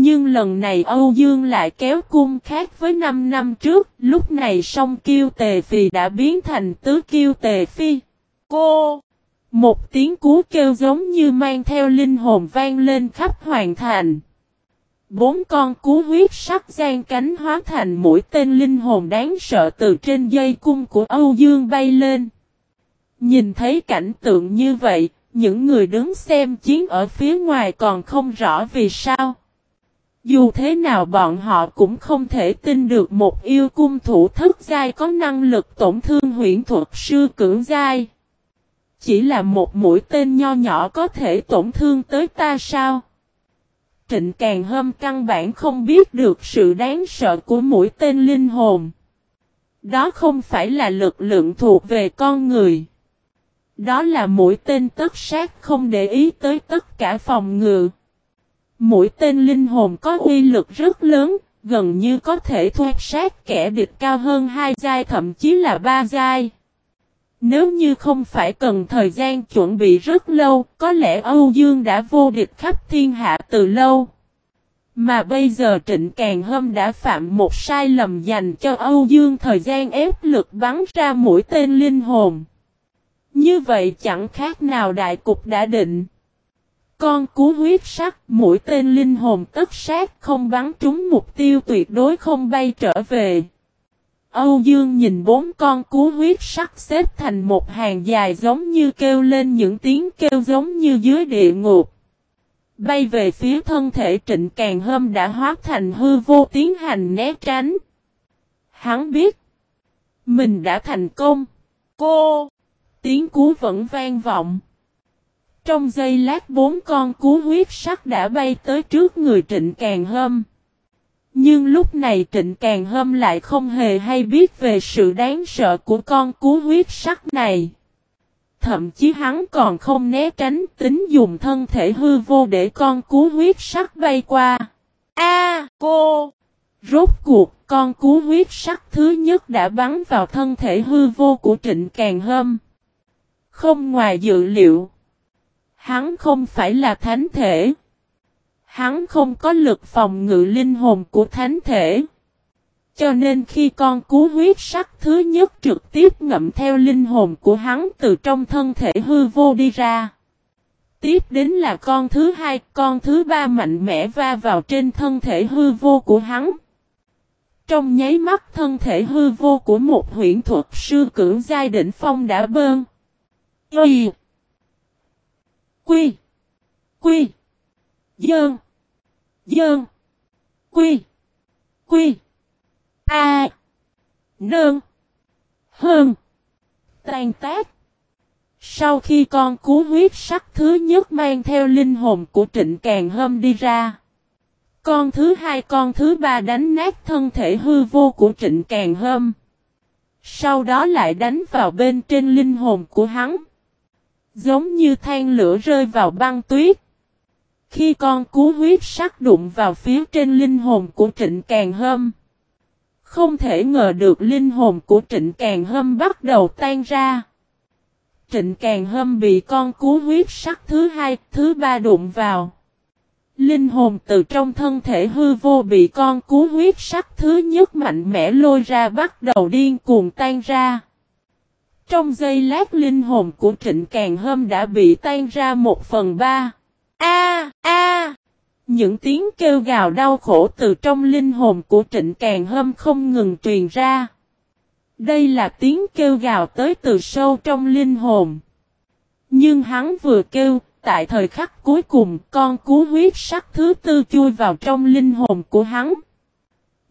Nhưng lần này Âu Dương lại kéo cung khác với 5 năm trước, lúc này song kiêu tề phi đã biến thành tứ kiêu tề phi. Cô! Một tiếng cú kêu giống như mang theo linh hồn vang lên khắp hoàn thành. Bốn con cú huyết sắc gian cánh hóa thành mũi tên linh hồn đáng sợ từ trên dây cung của Âu Dương bay lên. Nhìn thấy cảnh tượng như vậy, những người đứng xem chiến ở phía ngoài còn không rõ vì sao. Dù thế nào bọn họ cũng không thể tin được một yêu cung thủ thức giai có năng lực tổn thương huyện thuật sư cưỡng giai. Chỉ là một mũi tên nho nhỏ có thể tổn thương tới ta sao? Trịnh Càng Hâm căn bản không biết được sự đáng sợ của mũi tên linh hồn. Đó không phải là lực lượng thuộc về con người. Đó là mũi tên tất sát không để ý tới tất cả phòng ngự. Mũi tên linh hồn có uy lực rất lớn, gần như có thể thoát sát kẻ địch cao hơn hai giai thậm chí là ba giai. Nếu như không phải cần thời gian chuẩn bị rất lâu, có lẽ Âu Dương đã vô địch khắp thiên hạ từ lâu. Mà bây giờ Trịnh Càng Hâm đã phạm một sai lầm dành cho Âu Dương thời gian ép lực bắn ra mũi tên linh hồn. Như vậy chẳng khác nào đại cục đã định. Con cú huyết sắc, mũi tên linh hồn tất sát không bắn trúng mục tiêu tuyệt đối không bay trở về. Âu Dương nhìn bốn con cú huyết sắc xếp thành một hàng dài giống như kêu lên những tiếng kêu giống như dưới địa ngục. Bay về phía thân thể trịnh càng hâm đã hóa thành hư vô tiến hành né tránh. Hắn biết. Mình đã thành công. Cô. Tiếng cú vẫn vang vọng. Trong giây lát bốn con cú huyết sắc đã bay tới trước người trịnh càng hâm. Nhưng lúc này trịnh càng hâm lại không hề hay biết về sự đáng sợ của con cú huyết sắc này. Thậm chí hắn còn không né tránh tính dùng thân thể hư vô để con cú huyết sắc bay qua. A, cô! Rốt cuộc, con cú huyết sắc thứ nhất đã bắn vào thân thể hư vô của trịnh càng hâm. Không ngoài dự liệu. Hắn không phải là thánh thể. Hắn không có lực phòng ngự linh hồn của thánh thể. Cho nên khi con cú huyết sắc thứ nhất trực tiếp ngậm theo linh hồn của hắn từ trong thân thể hư vô đi ra. Tiếp đến là con thứ hai, con thứ ba mạnh mẽ va vào trên thân thể hư vô của hắn. Trong nháy mắt thân thể hư vô của một huyện thuật sư cưỡng giai đỉnh phong đã bơn. Ê! Quy. Quy. Dơn. Dơn. Quy. Quy. A. Nơn. Hơn. Tàn tác. Sau khi con cú huyết sắc thứ nhất mang theo linh hồn của trịnh càng hâm đi ra. Con thứ hai, con thứ ba đánh nát thân thể hư vô của trịnh càng hâm. Sau đó lại đánh vào bên trên linh hồn của hắn. Giống như than lửa rơi vào băng tuyết. Khi con cú huyết sắc đụng vào phía trên linh hồn của trịnh càng hâm. Không thể ngờ được linh hồn của trịnh càng hâm bắt đầu tan ra. Trịnh càng hâm bị con cú huyết sắc thứ hai, thứ ba đụng vào. Linh hồn từ trong thân thể hư vô bị con cú huyết sắc thứ nhất mạnh mẽ lôi ra bắt đầu điên cuồng tan ra. Trong giây lát linh hồn của Trịnh Càng Hâm đã bị tan ra một phần ba. A a Những tiếng kêu gào đau khổ từ trong linh hồn của Trịnh Càng Hâm không ngừng truyền ra. Đây là tiếng kêu gào tới từ sâu trong linh hồn. Nhưng hắn vừa kêu, tại thời khắc cuối cùng con cú huyết sắc thứ tư chui vào trong linh hồn của hắn.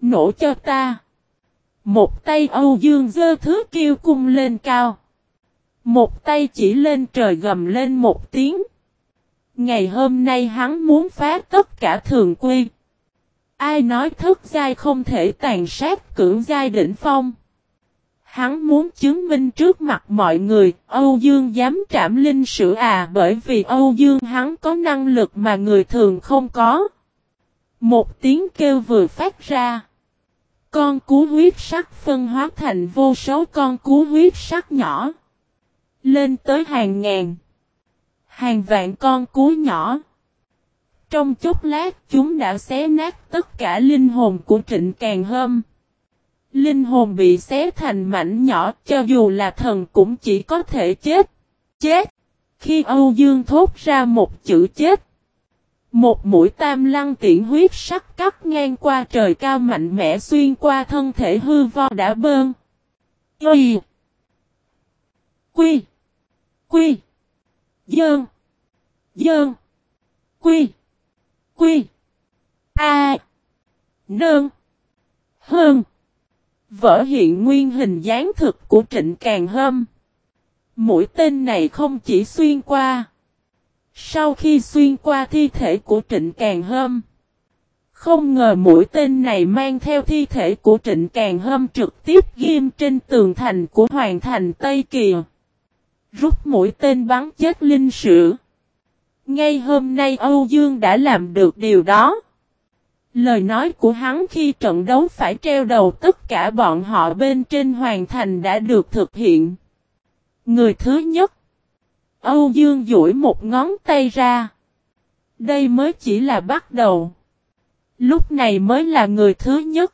Nổ cho ta. Một tay Âu Dương dơ thứ kêu cung lên cao. Một tay chỉ lên trời gầm lên một tiếng. Ngày hôm nay hắn muốn phá tất cả thường quy. Ai nói thức giai không thể tàn sát cưỡng giai đỉnh phong. Hắn muốn chứng minh trước mặt mọi người, Âu Dương dám trảm linh sử à bởi vì Âu Dương hắn có năng lực mà người thường không có. Một tiếng kêu vừa phát ra. Con cú huyết sắc phân hóa thành vô số con cú huyết sắc nhỏ. Lên tới hàng ngàn. Hàng vạn con cú nhỏ. Trong chốc lát, chúng đã xé nát tất cả linh hồn của Trịnh Càng Hâm. Linh hồn bị xé thành mảnh nhỏ, cho dù là thần cũng chỉ có thể chết. Chết! Khi Âu Dương thốt ra một chữ chết. Một mũi tam lăng tiễn huyết sắc cắt ngang qua trời cao mạnh mẽ xuyên qua thân thể hư vo đã bơn. quy Quy. Quy. Dơn. Dơn. Quy. Quy. A. Nơn. Hơn. Vỡ hiện nguyên hình dáng thực của trịnh càng hâm. Mũi tên này không chỉ xuyên qua. Sau khi xuyên qua thi thể của trịnh càng hâm. Không ngờ mũi tên này mang theo thi thể của trịnh càng hâm trực tiếp ghim trên tường thành của hoàng thành Tây Kiều, Rút mũi tên bắn chết linh sử. Ngay hôm nay Âu Dương đã làm được điều đó. Lời nói của hắn khi trận đấu phải treo đầu tất cả bọn họ bên trên hoàng thành đã được thực hiện. Người thứ nhất. Âu Dương duỗi một ngón tay ra. Đây mới chỉ là bắt đầu. Lúc này mới là người thứ nhất.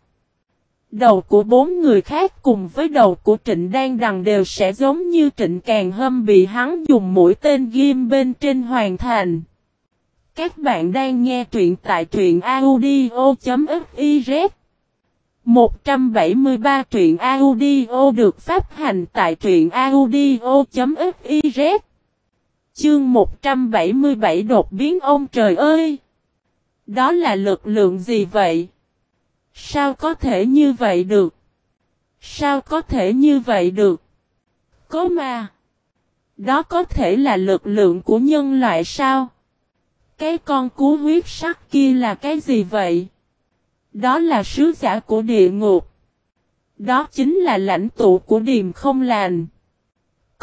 Đầu của bốn người khác cùng với đầu của Trịnh Đan Đằng đều sẽ giống như Trịnh Càng Hâm bị hắn dùng mũi tên ghim bên trên hoàn thành. Các bạn đang nghe truyện tại truyện audio.fiz 173 truyện audio được phát hành tại truyện audio.fiz Chương 177 đột biến ông trời ơi! Đó là lực lượng gì vậy? Sao có thể như vậy được? Sao có thể như vậy được? Có mà! Đó có thể là lực lượng của nhân loại sao? Cái con cú huyết sắc kia là cái gì vậy? Đó là sứ giả của địa ngục. Đó chính là lãnh tụ của điềm không lành.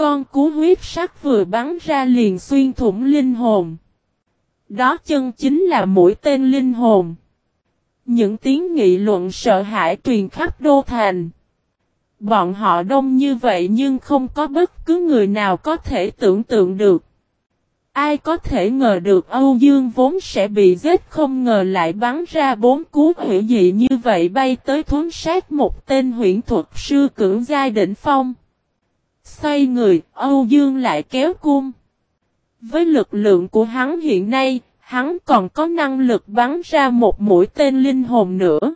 Con cú huyết sắc vừa bắn ra liền xuyên thủng linh hồn. Đó chân chính là mũi tên linh hồn. Những tiếng nghị luận sợ hãi truyền khắp đô thành. Bọn họ đông như vậy nhưng không có bất cứ người nào có thể tưởng tượng được. Ai có thể ngờ được Âu Dương vốn sẽ bị giết không ngờ lại bắn ra bốn cú hủy dị như vậy bay tới thuấn sát một tên huyển thuật sư cưỡng giai đỉnh phong. Xoay người, Âu Dương lại kéo cung. Với lực lượng của hắn hiện nay, hắn còn có năng lực bắn ra một mũi tên linh hồn nữa.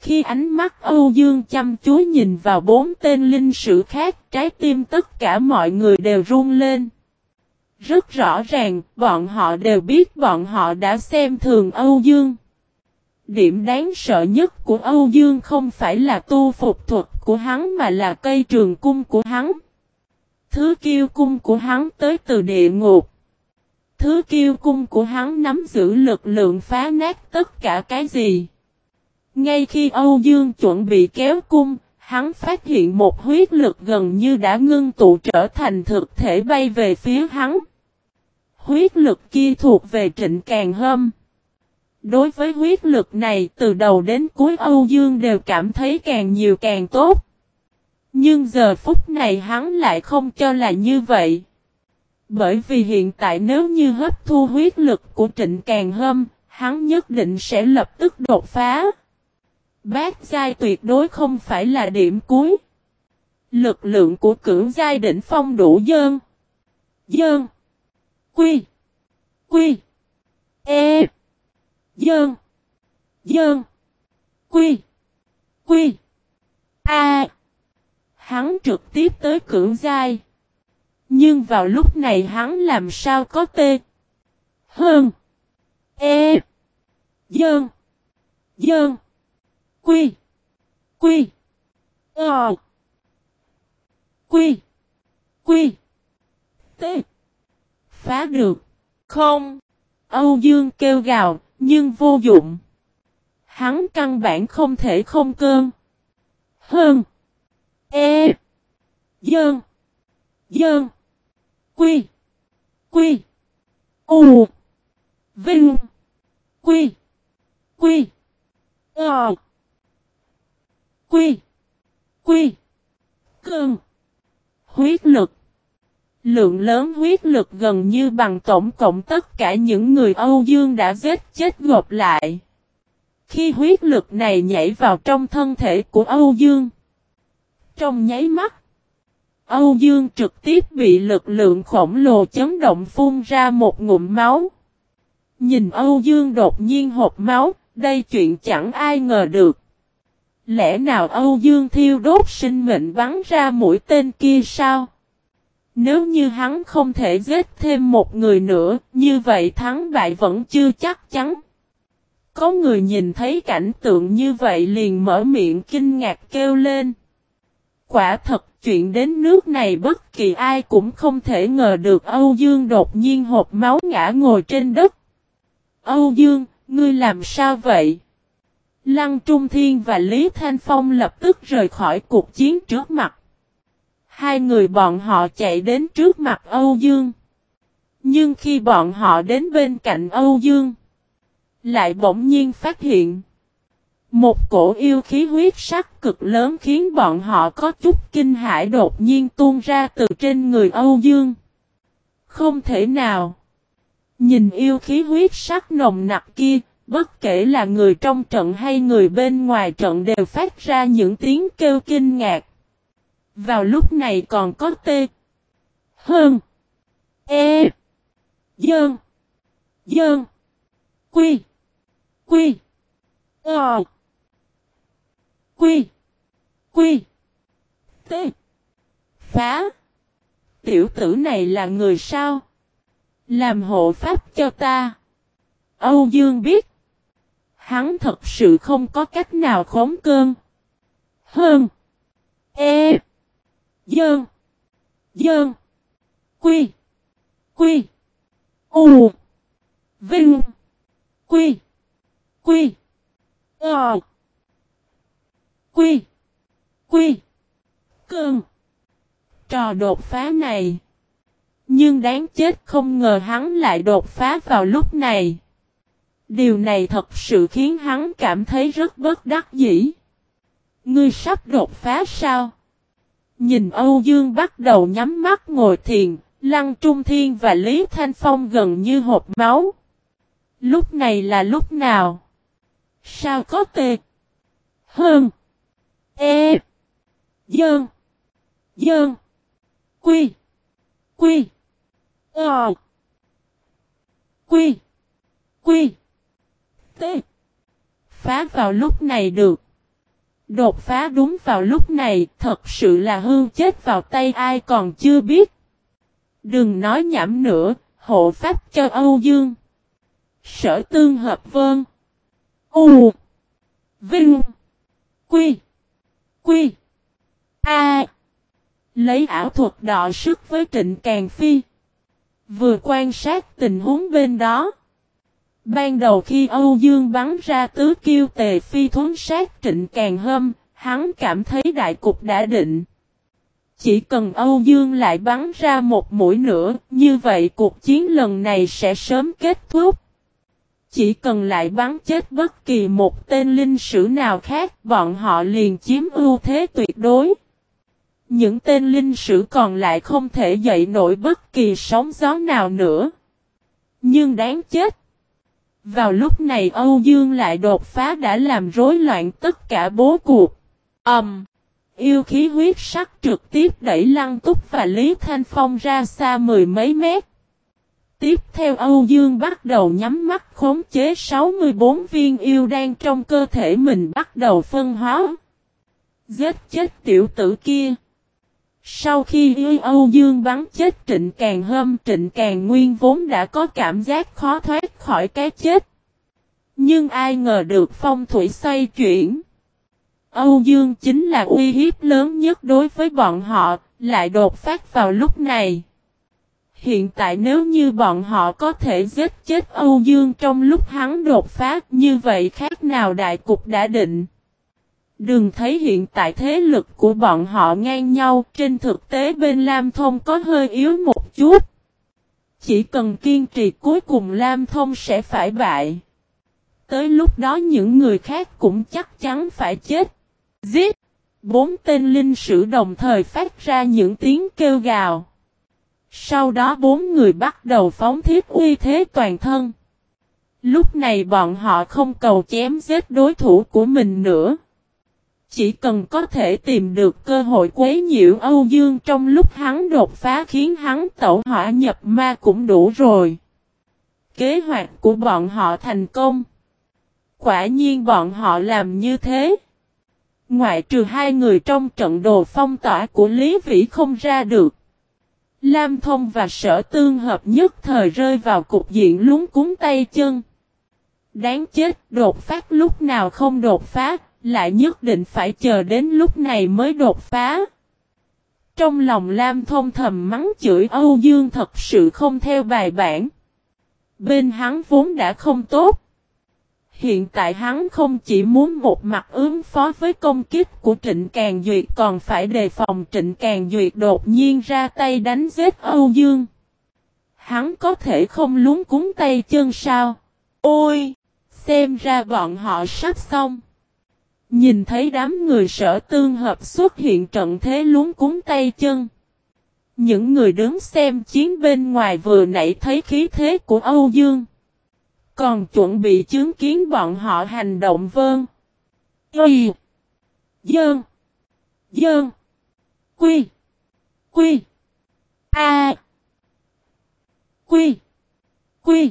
Khi ánh mắt Âu Dương chăm chú nhìn vào bốn tên linh sử khác, trái tim tất cả mọi người đều run lên. Rất rõ ràng, bọn họ đều biết bọn họ đã xem thường Âu Dương. Điểm đáng sợ nhất của Âu Dương không phải là tu phục thuật của hắn mà là cây trường cung của hắn. Thứ kiêu cung của hắn tới từ địa ngục. Thứ kiêu cung của hắn nắm giữ lực lượng phá nát tất cả cái gì. Ngay khi Âu Dương chuẩn bị kéo cung, hắn phát hiện một huyết lực gần như đã ngưng tụ trở thành thực thể bay về phía hắn. Huyết lực kia thuộc về trịnh càng hâm. Đối với huyết lực này từ đầu đến cuối Âu Dương đều cảm thấy càng nhiều càng tốt. Nhưng giờ phút này hắn lại không cho là như vậy. Bởi vì hiện tại nếu như hấp thu huyết lực của trịnh càng hâm, hắn nhất định sẽ lập tức đột phá. Bát giai tuyệt đối không phải là điểm cuối. Lực lượng của cưỡng giai đỉnh phong đủ dơn. Dơn. Quy. Quy. E. Dơn. Dơn. Quy. Quy. A. Hắn trực tiếp tới cưỡng giai. Nhưng vào lúc này hắn làm sao có tê. Hơn. E. Dơn. Dơn. Quy. Quy. Ờ. Quy. Quy. T. Phá được. Không. Âu Dương kêu gào, nhưng vô dụng. Hắn căn bản không thể không cơn. Hơn. E. Dơn. Dơn. Quy. Quy. U. Vinh. Quy. Quy. Ờ. Quy. Quy. Cơn. Huyết lực. Lượng lớn huyết lực gần như bằng tổng cộng tất cả những người Âu Dương đã giết chết gộp lại. Khi huyết lực này nhảy vào trong thân thể của Âu Dương. Trong nháy mắt. Âu Dương trực tiếp bị lực lượng khổng lồ chấn động phun ra một ngụm máu. Nhìn Âu Dương đột nhiên hộp máu, đây chuyện chẳng ai ngờ được. Lẽ nào Âu Dương thiêu đốt sinh mệnh bắn ra mũi tên kia sao? Nếu như hắn không thể giết thêm một người nữa, như vậy thắng bại vẫn chưa chắc chắn. Có người nhìn thấy cảnh tượng như vậy liền mở miệng kinh ngạc kêu lên. Quả thật chuyện đến nước này bất kỳ ai cũng không thể ngờ được Âu Dương đột nhiên hộp máu ngã ngồi trên đất. Âu Dương, ngươi làm sao vậy? Lăng Trung Thiên và Lý Thanh Phong lập tức rời khỏi cuộc chiến trước mặt. Hai người bọn họ chạy đến trước mặt Âu Dương. Nhưng khi bọn họ đến bên cạnh Âu Dương, lại bỗng nhiên phát hiện. Một cổ yêu khí huyết sắc cực lớn khiến bọn họ có chút kinh hãi đột nhiên tuôn ra từ trên người Âu Dương. Không thể nào. Nhìn yêu khí huyết sắc nồng nặc kia, bất kể là người trong trận hay người bên ngoài trận đều phát ra những tiếng kêu kinh ngạc. Vào lúc này còn có T. Hơn. E. Dơn. Dơn. Quy. Quy. Ờ. Quy. Quy. T. Phá. Tiểu tử này là người sao? Làm hộ pháp cho ta. Âu Dương biết. Hắn thật sự không có cách nào khống cơn. Hơn. E. Dơn. Dơn. Quy. Quy. U. Vinh. Quy. Quy. Ờ. Quy. Quy. Cơn. Trò đột phá này. Nhưng đáng chết không ngờ hắn lại đột phá vào lúc này. Điều này thật sự khiến hắn cảm thấy rất bất đắc dĩ. Ngươi sắp đột phá sao? Nhìn Âu Dương bắt đầu nhắm mắt ngồi thiền, Lăng Trung Thiên và Lý Thanh Phong gần như hộp máu. Lúc này là lúc nào? Sao có tệ? Hơn. Ê. E. Dơn. Dơn. Quy. Quy. Ờ. Quy. Quy. T. Phá vào lúc này được. Đột phá đúng vào lúc này thật sự là hư chết vào tay ai còn chưa biết. Đừng nói nhảm nữa, hộ pháp cho Âu Dương. Sở tương hợp vơn. U. Vinh. Quy. Quy. A. Lấy ảo thuật đọ sức với Trịnh Càng Phi. Vừa quan sát tình huống bên đó. Ban đầu khi Âu Dương bắn ra tứ kiêu tề phi thuấn sát trịnh càng hâm, hắn cảm thấy đại cục đã định. Chỉ cần Âu Dương lại bắn ra một mũi nữa, như vậy cuộc chiến lần này sẽ sớm kết thúc. Chỉ cần lại bắn chết bất kỳ một tên linh sử nào khác, bọn họ liền chiếm ưu thế tuyệt đối. Những tên linh sử còn lại không thể dậy nổi bất kỳ sóng gió nào nữa. Nhưng đáng chết. Vào lúc này Âu Dương lại đột phá đã làm rối loạn tất cả bố cuộc. Ẩm. Um, yêu khí huyết sắc trực tiếp đẩy Lăng Túc và Lý Thanh Phong ra xa mười mấy mét. Tiếp theo Âu Dương bắt đầu nhắm mắt khống chế 64 viên yêu đang trong cơ thể mình bắt đầu phân hóa. Giết chết tiểu tử kia. Sau khi yêu Âu Dương bắn chết Trịnh Càng Hâm Trịnh Càng Nguyên vốn đã có cảm giác khó thoát khỏi cái chết. Nhưng ai ngờ được phong thủy xoay chuyển. Âu Dương chính là uy hiếp lớn nhất đối với bọn họ, lại đột phát vào lúc này. Hiện tại nếu như bọn họ có thể giết chết Âu Dương trong lúc hắn đột phát như vậy khác nào đại cục đã định. Đừng thấy hiện tại thế lực của bọn họ ngang nhau, trên thực tế bên Lam Thông có hơi yếu một chút. Chỉ cần kiên trì cuối cùng Lam Thông sẽ phải bại. Tới lúc đó những người khác cũng chắc chắn phải chết. Giết! Bốn tên linh sử đồng thời phát ra những tiếng kêu gào. Sau đó bốn người bắt đầu phóng thiết uy thế toàn thân. Lúc này bọn họ không cầu chém giết đối thủ của mình nữa. Chỉ cần có thể tìm được cơ hội quấy nhiễu Âu Dương trong lúc hắn đột phá khiến hắn tẩu hỏa nhập ma cũng đủ rồi. Kế hoạch của bọn họ thành công. Quả nhiên bọn họ làm như thế. Ngoại trừ hai người trong trận đồ phong tỏa của Lý Vĩ không ra được. Lam Thông và Sở Tương hợp nhất thời rơi vào cục diện lúng cúng tay chân. Đáng chết, đột phát lúc nào không đột phá, lại nhất định phải chờ đến lúc này mới đột phá. Trong lòng Lam Thông thầm mắng chửi Âu Dương thật sự không theo bài bản. Bên hắn vốn đã không tốt. Hiện tại hắn không chỉ muốn một mặt ứng phó với công kích của Trịnh Càng Duyệt còn phải đề phòng Trịnh Càng Duyệt đột nhiên ra tay đánh giết Âu Dương. Hắn có thể không lúng cúng tay chân sao? Ôi! Xem ra bọn họ sắp xong. Nhìn thấy đám người sở tương hợp xuất hiện trận thế luống cúng tay chân. Những người đứng xem chiến bên ngoài vừa nãy thấy khí thế của Âu Dương. Còn chuẩn bị chứng kiến bọn họ hành động vơn. Y. Dơn. Dơn. Quy. Quy. A. Quy. Quy.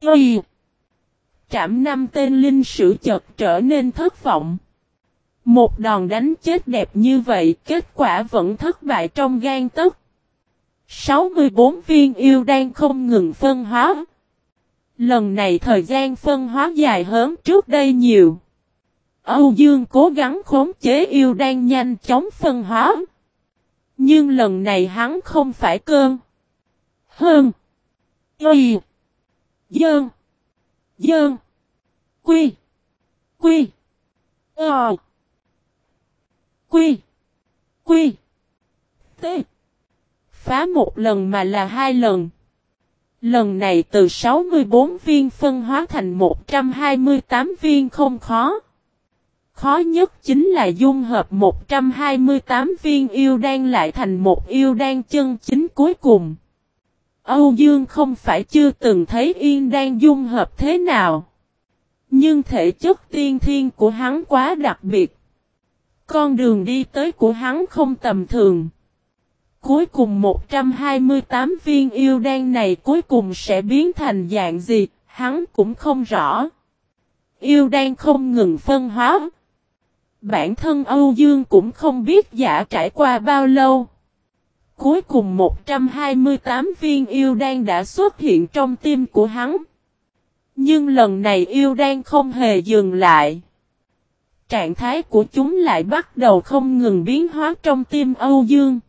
Y. Trảm năm tên linh sử chợt trở nên thất vọng. Một đòn đánh chết đẹp như vậy, kết quả vẫn thất bại trong gan tức. 64 viên yêu đang không ngừng phân hóa. Lần này thời gian phân hóa dài hơn trước đây nhiều. Âu Dương cố gắng khống chế yêu đang nhanh chóng phân hóa. Nhưng lần này hắn không phải cơn. Hơn. Y. dương Dơn. Quy. Quy. Ờ. Quy. Quy. T. Phá một lần mà là hai lần. Lần này từ 64 viên phân hóa thành 128 viên không khó. Khó nhất chính là dung hợp 128 viên yêu đan lại thành một yêu đan chân chính cuối cùng. Âu Dương không phải chưa từng thấy yên đang dung hợp thế nào. Nhưng thể chất tiên thiên của hắn quá đặc biệt. Con đường đi tới của hắn không tầm thường. Cuối cùng 128 viên yêu đan này cuối cùng sẽ biến thành dạng gì, hắn cũng không rõ. Yêu đan không ngừng phân hóa. Bản thân Âu Dương cũng không biết giả trải qua bao lâu. Cuối cùng 128 viên yêu đan đã xuất hiện trong tim của hắn. Nhưng lần này yêu đan không hề dừng lại. Trạng thái của chúng lại bắt đầu không ngừng biến hóa trong tim Âu Dương.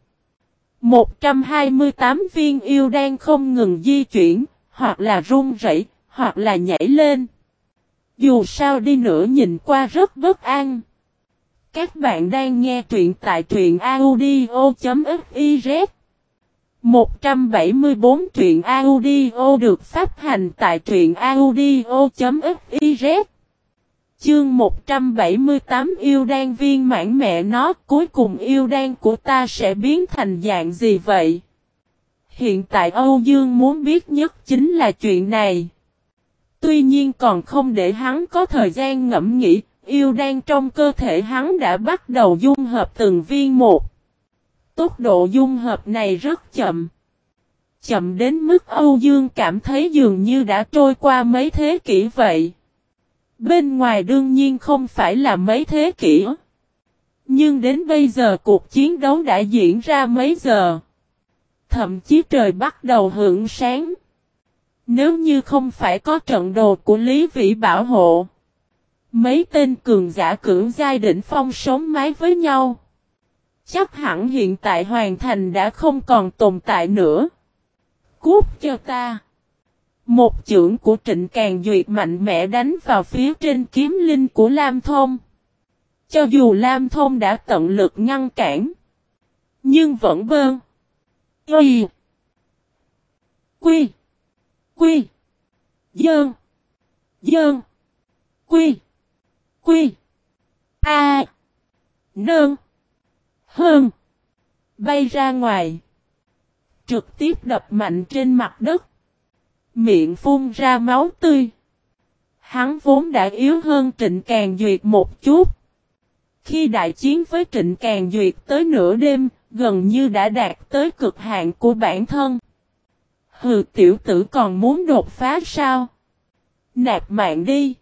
128 viên yêu đan không ngừng di chuyển, hoặc là run rẩy, hoặc là nhảy lên. Dù sao đi nữa nhìn qua rất bất an. Các bạn đang nghe truyện tại truyện audio.fiz 174 truyện audio được phát hành tại truyện audio.fiz Chương 178 yêu đan viên mãn mẹ nó cuối cùng yêu đan của ta sẽ biến thành dạng gì vậy? Hiện tại Âu Dương muốn biết nhất chính là chuyện này. Tuy nhiên còn không để hắn có thời gian ngẫm nghĩ, yêu đang trong cơ thể hắn đã bắt đầu dung hợp từng viên một. Tốc độ dung hợp này rất chậm. Chậm đến mức Âu Dương cảm thấy dường như đã trôi qua mấy thế kỷ vậy. Bên ngoài đương nhiên không phải là mấy thế kỷ. Nhưng đến bây giờ cuộc chiến đấu đã diễn ra mấy giờ. Thậm chí trời bắt đầu hưởng sáng. Nếu như không phải có trận đồ của Lý Vĩ bảo hộ. Mấy tên cường giả cưỡng giai đỉnh phong sống mái với nhau. Chắc hẳn hiện tại hoàn thành đã không còn tồn tại nữa. Cút cho ta. Một chưởng của trịnh càng duyệt mạnh mẽ đánh vào phía trên kiếm linh của Lam Thông. Cho dù Lam Thông đã tận lực ngăn cản. Nhưng vẫn bơn. Y. Quy. Quy. Dơn. Dơn. Quy. Quy. A. Nơn. Hơn. Bay ra ngoài. trực tiếp đập mạnh trên mặt đất. Miệng phun ra máu tươi. Hắn vốn đã yếu hơn Trịnh Càng Duyệt một chút. Khi đại chiến với Trịnh Càng Duyệt tới nửa đêm, gần như đã đạt tới cực hạn của bản thân. Hừ tiểu tử còn muốn đột phá sao? Nạp mạng đi.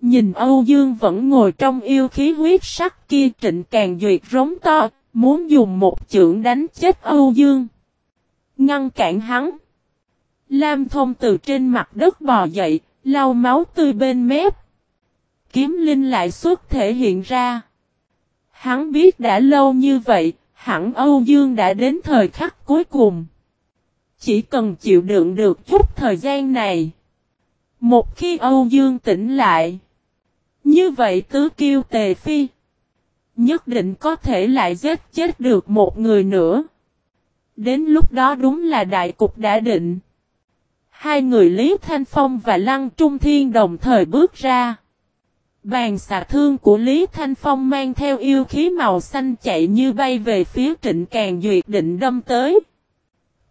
Nhìn Âu Dương vẫn ngồi trong yêu khí huyết sắc kia trịnh càng duyệt rống to, muốn dùng một chưởng đánh chết Âu Dương. Ngăn cản hắn. Lam thông từ trên mặt đất bò dậy, lau máu tươi bên mép. Kiếm linh lại xuất thể hiện ra. Hắn biết đã lâu như vậy, hẳn Âu Dương đã đến thời khắc cuối cùng. Chỉ cần chịu đựng được chút thời gian này. Một khi Âu Dương tỉnh lại. Như vậy tứ kiêu tề phi. Nhất định có thể lại giết chết được một người nữa. Đến lúc đó đúng là đại cục đã định. Hai người Lý Thanh Phong và Lăng Trung Thiên đồng thời bước ra. Bàn xạ thương của Lý Thanh Phong mang theo yêu khí màu xanh chạy như bay về phía trịnh càng duyệt định đâm tới.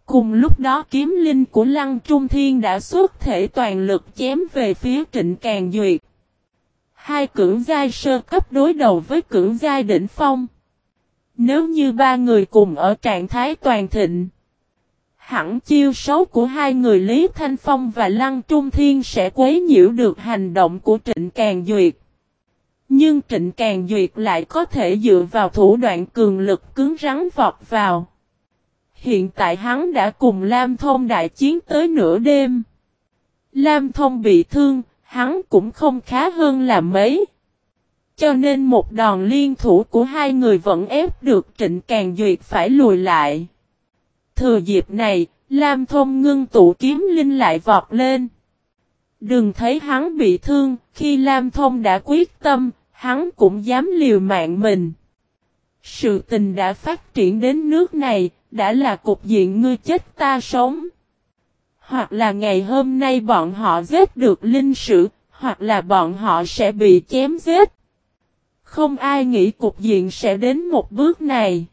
Cùng lúc đó kiếm linh của Lăng Trung Thiên đã xuất thể toàn lực chém về phía trịnh càng duyệt. Hai cưỡng giai sơ cấp đối đầu với cưỡng giai đỉnh phong. Nếu như ba người cùng ở trạng thái toàn thịnh. Hẳn chiêu xấu của hai người Lý Thanh Phong và Lăng Trung Thiên sẽ quấy nhiễu được hành động của Trịnh Càng Duyệt. Nhưng Trịnh Càng Duyệt lại có thể dựa vào thủ đoạn cường lực cứng rắn vọt vào. Hiện tại hắn đã cùng Lam Thông đại chiến tới nửa đêm. Lam Thông bị thương, hắn cũng không khá hơn là mấy. Cho nên một đòn liên thủ của hai người vẫn ép được Trịnh Càng Duyệt phải lùi lại. Thừa dịp này, Lam Thông ngưng tụ kiếm linh lại vọt lên. Đừng thấy hắn bị thương, khi Lam Thông đã quyết tâm, hắn cũng dám liều mạng mình. Sự tình đã phát triển đến nước này, đã là cục diện ngươi chết ta sống. Hoặc là ngày hôm nay bọn họ giết được linh sử, hoặc là bọn họ sẽ bị chém giết. Không ai nghĩ cục diện sẽ đến một bước này.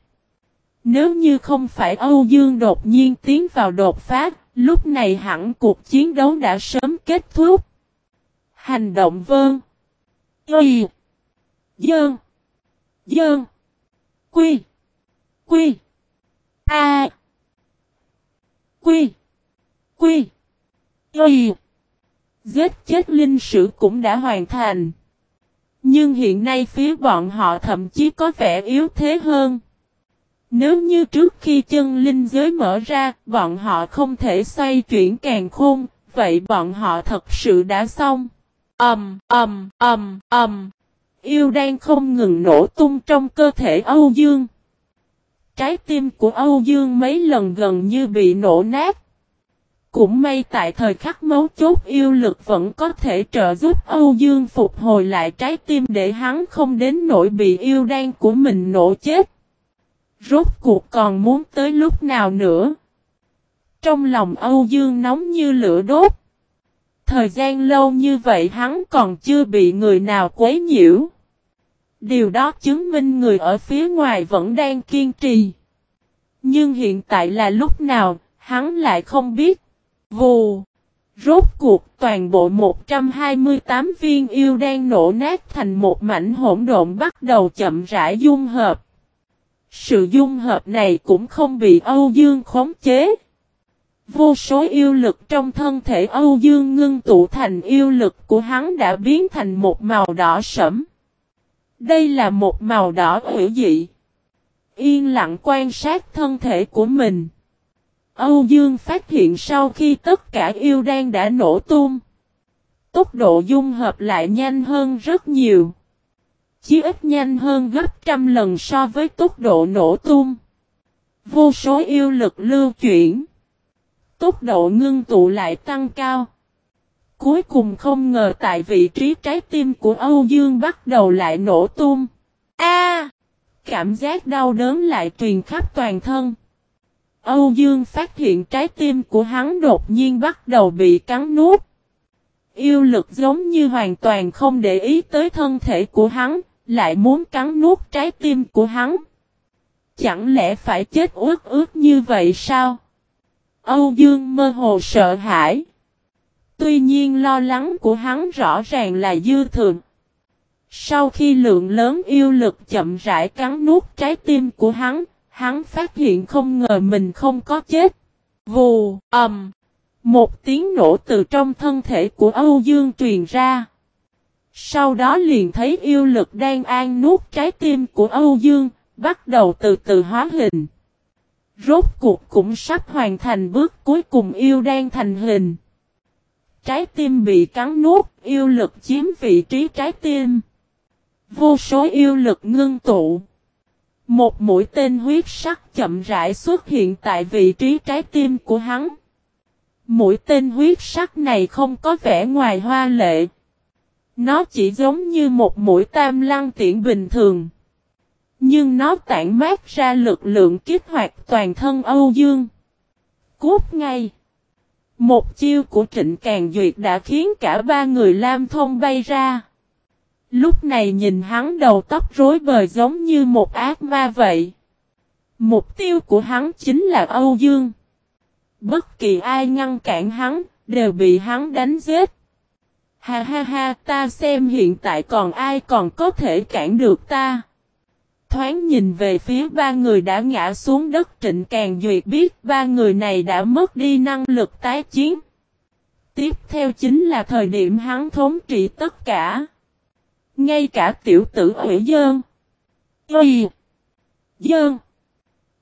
Nếu như không phải Âu Dương đột nhiên tiến vào đột phát, lúc này hẳn cuộc chiến đấu đã sớm kết thúc. Hành động vơn. Y. Dơn. Dơn. Quy. Quy. A. Quy. Quy. Y. Giết chết linh sử cũng đã hoàn thành. Nhưng hiện nay phía bọn họ thậm chí có vẻ yếu thế hơn. Nếu như trước khi chân linh giới mở ra, bọn họ không thể xoay chuyển càng khôn, vậy bọn họ thật sự đã xong. Ầm, ầm, ầm, ầm. Yêu đang không ngừng nổ tung trong cơ thể Âu Dương. Trái tim của Âu Dương mấy lần gần như bị nổ nát. Cũng may tại thời khắc mấu chốt yêu lực vẫn có thể trợ giúp Âu Dương phục hồi lại trái tim để hắn không đến nỗi bị yêu đan của mình nổ chết. Rốt cuộc còn muốn tới lúc nào nữa? Trong lòng Âu Dương nóng như lửa đốt. Thời gian lâu như vậy hắn còn chưa bị người nào quấy nhiễu. Điều đó chứng minh người ở phía ngoài vẫn đang kiên trì. Nhưng hiện tại là lúc nào, hắn lại không biết. Vù! Rốt cuộc, toàn bộ 128 viên yêu đang nổ nát thành một mảnh hỗn độn bắt đầu chậm rãi dung hợp. Sự dung hợp này cũng không bị Âu Dương khống chế. Vô số yêu lực trong thân thể Âu Dương ngưng tụ thành yêu lực của hắn đã biến thành một màu đỏ sẫm. Đây là một màu đỏ hữu dị. Yên lặng quan sát thân thể của mình. Âu Dương phát hiện sau khi tất cả yêu đan đã nổ tung. Tốc độ dung hợp lại nhanh hơn rất nhiều. Chí ít nhanh hơn gấp trăm lần so với tốc độ nổ tung. Vô số yêu lực lưu chuyển. Tốc độ ngưng tụ lại tăng cao. Cuối cùng không ngờ tại vị trí trái tim của Âu Dương bắt đầu lại nổ tung. A! cảm giác đau đớn lại truyền khắp toàn thân. Âu Dương phát hiện trái tim của hắn đột nhiên bắt đầu bị cắn nuốt. Yêu lực giống như hoàn toàn không để ý tới thân thể của hắn, lại muốn cắn nuốt trái tim của hắn. Chẳng lẽ phải chết ướt ướt như vậy sao? Âu Dương mơ hồ sợ hãi. Tuy nhiên lo lắng của hắn rõ ràng là dư thường. Sau khi lượng lớn yêu lực chậm rãi cắn nuốt trái tim của hắn, hắn phát hiện không ngờ mình không có chết. Vù, ầm, một tiếng nổ từ trong thân thể của Âu Dương truyền ra. Sau đó liền thấy yêu lực đang an nuốt trái tim của Âu Dương, bắt đầu từ từ hóa hình. Rốt cuộc cũng sắp hoàn thành bước cuối cùng yêu đang thành hình. Trái tim bị cắn nuốt, yêu lực chiếm vị trí trái tim. Vô số yêu lực ngưng tụ. Một mũi tên huyết sắc chậm rãi xuất hiện tại vị trí trái tim của hắn. Mũi tên huyết sắc này không có vẻ ngoài hoa lệ. Nó chỉ giống như một mũi tam lăng tiện bình thường. Nhưng nó tản mát ra lực lượng kích hoạt toàn thân Âu Dương. Cút ngay. Một chiêu của Trịnh Càng Duyệt đã khiến cả ba người Lam Thông bay ra. Lúc này nhìn hắn đầu tóc rối bời giống như một ác ma vậy. Mục tiêu của hắn chính là Âu Dương. Bất kỳ ai ngăn cản hắn, đều bị hắn đánh giết. Ha ha ha, ta xem hiện tại còn ai còn có thể cản được ta. Thoáng nhìn về phía ba người đã ngã xuống đất trịnh càng duyệt biết ba người này đã mất đi năng lực tái chiến. Tiếp theo chính là thời điểm hắn thống trị tất cả. Ngay cả tiểu tử ủy dơn. Y. Dơn.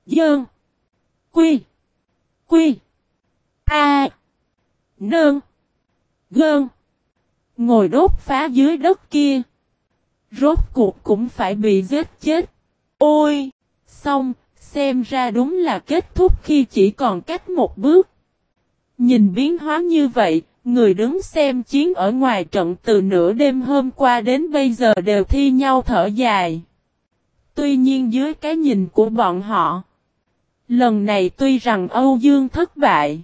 Dơn. Quy. Quy. A. Nơn. Gơn. Ngồi đốt phá dưới đất kia. Rốt cuộc cũng phải bị giết chết. Ôi! Xong, xem ra đúng là kết thúc khi chỉ còn cách một bước. Nhìn biến hóa như vậy, người đứng xem chiến ở ngoài trận từ nửa đêm hôm qua đến bây giờ đều thi nhau thở dài. Tuy nhiên dưới cái nhìn của bọn họ, lần này tuy rằng Âu Dương thất bại,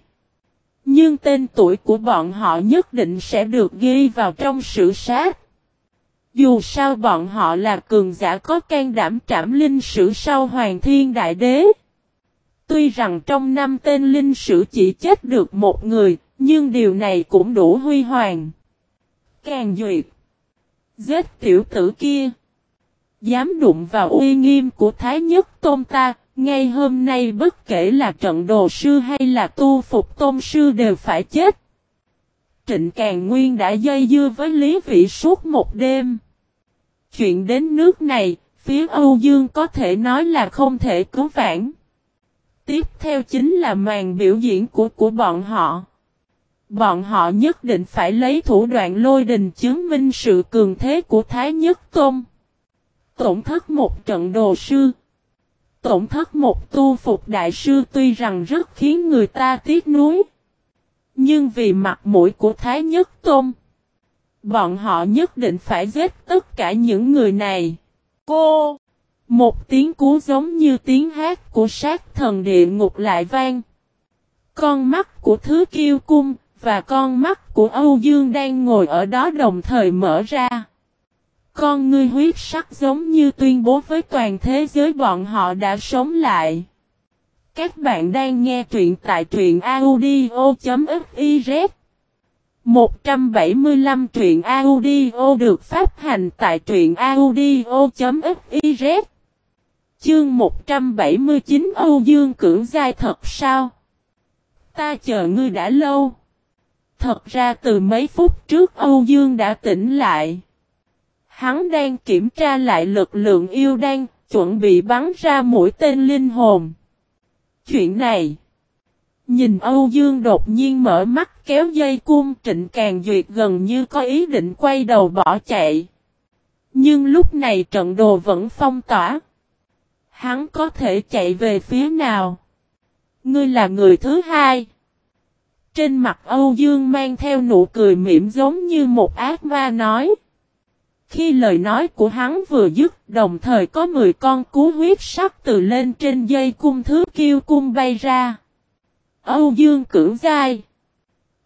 nhưng tên tuổi của bọn họ nhất định sẽ được ghi vào trong sử sát. Dù sao bọn họ là cường giả có can đảm trảm linh sử sau Hoàng Thiên Đại Đế. Tuy rằng trong năm tên linh sử chỉ chết được một người, nhưng điều này cũng đủ huy hoàng. Càng duyệt. Giết tiểu tử kia. Dám đụng vào uy nghiêm của Thái Nhất Tôn ta, ngay hôm nay bất kể là trận đồ sư hay là tu phục tôn sư đều phải chết. Trịnh Càng Nguyên đã dây dưa với Lý Vị suốt một đêm. Chuyện đến nước này, phía Âu Dương có thể nói là không thể cứu vãn. Tiếp theo chính là màn biểu diễn của của bọn họ. Bọn họ nhất định phải lấy thủ đoạn lôi đình chứng minh sự cường thế của Thái Nhất Tôn. Tổn thất một trận đồ sư. Tổn thất một tu phục đại sư tuy rằng rất khiến người ta tiếc nuối. Nhưng vì mặt mũi của Thái Nhất Tôn. Bọn họ nhất định phải giết tất cả những người này. Cô! Một tiếng cú giống như tiếng hát của sát thần địa ngục lại vang. Con mắt của Thứ Kiêu Cung và con mắt của Âu Dương đang ngồi ở đó đồng thời mở ra. Con ngươi huyết sắc giống như tuyên bố với toàn thế giới bọn họ đã sống lại. Các bạn đang nghe truyện tại truyện audio.fiz 175 truyện audio được phát hành tại truyện audio.fiz Chương 179 Âu Dương cưỡng giai thật sao? Ta chờ ngươi đã lâu. Thật ra từ mấy phút trước Âu Dương đã tỉnh lại. Hắn đang kiểm tra lại lực lượng yêu đang chuẩn bị bắn ra mũi tên linh hồn. Chuyện này Nhìn Âu Dương đột nhiên mở mắt kéo dây cung trịnh càng duyệt gần như có ý định quay đầu bỏ chạy. Nhưng lúc này trận đồ vẫn phong tỏa. Hắn có thể chạy về phía nào? Ngươi là người thứ hai. Trên mặt Âu Dương mang theo nụ cười mỉm giống như một ác ma nói. Khi lời nói của hắn vừa dứt, đồng thời có 10 con cú huyết sắc từ lên trên dây cung thứ kiêu cung bay ra. Âu Dương cưỡng dai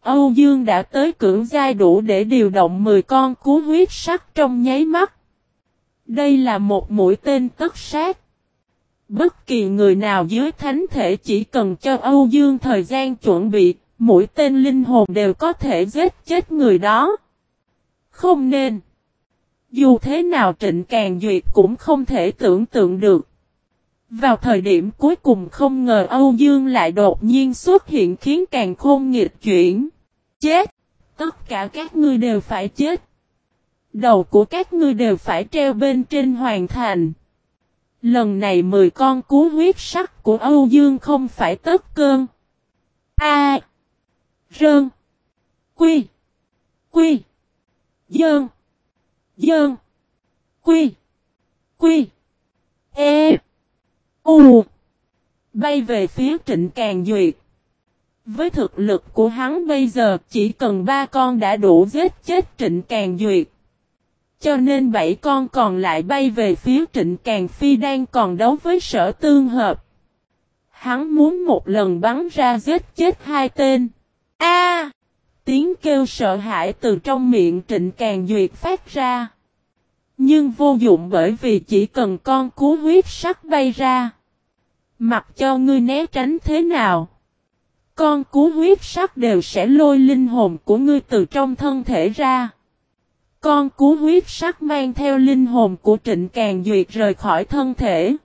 Âu Dương đã tới cưỡng dai đủ để điều động 10 con cú huyết sắc trong nháy mắt. Đây là một mũi tên tất sát. Bất kỳ người nào dưới thánh thể chỉ cần cho Âu Dương thời gian chuẩn bị, mỗi tên linh hồn đều có thể giết chết người đó. Không nên. Dù thế nào Trịnh Càng Duyệt cũng không thể tưởng tượng được. Vào thời điểm cuối cùng không ngờ Âu Dương lại đột nhiên xuất hiện khiến càng khôn nghịch chuyển. Chết! Tất cả các ngươi đều phải chết. Đầu của các ngươi đều phải treo bên trên hoàn thành. Lần này 10 con cú huyết sắc của Âu Dương không phải tất cơn. A. Rơn. Quy. Quy. Dơn. Dơn. Quy. Quy. E. U. Bay về phía trịnh Càng Duyệt. Với thực lực của hắn bây giờ, chỉ cần ba con đã đủ giết chết trịnh Càng Duyệt. Cho nên bảy con còn lại bay về phía trịnh Càng Phi đang còn đấu với sở tương hợp. Hắn muốn một lần bắn ra giết chết hai tên. A! tiếng kêu sợ hãi từ trong miệng trịnh Càng Duyệt phát ra. Nhưng vô dụng bởi vì chỉ cần con cú huyết sắc bay ra. Mặc cho ngươi né tránh thế nào. Con cú huyết sắc đều sẽ lôi linh hồn của ngươi từ trong thân thể ra. Con cú huyết sắc mang theo linh hồn của Trịnh Càng Duyệt rời khỏi thân thể.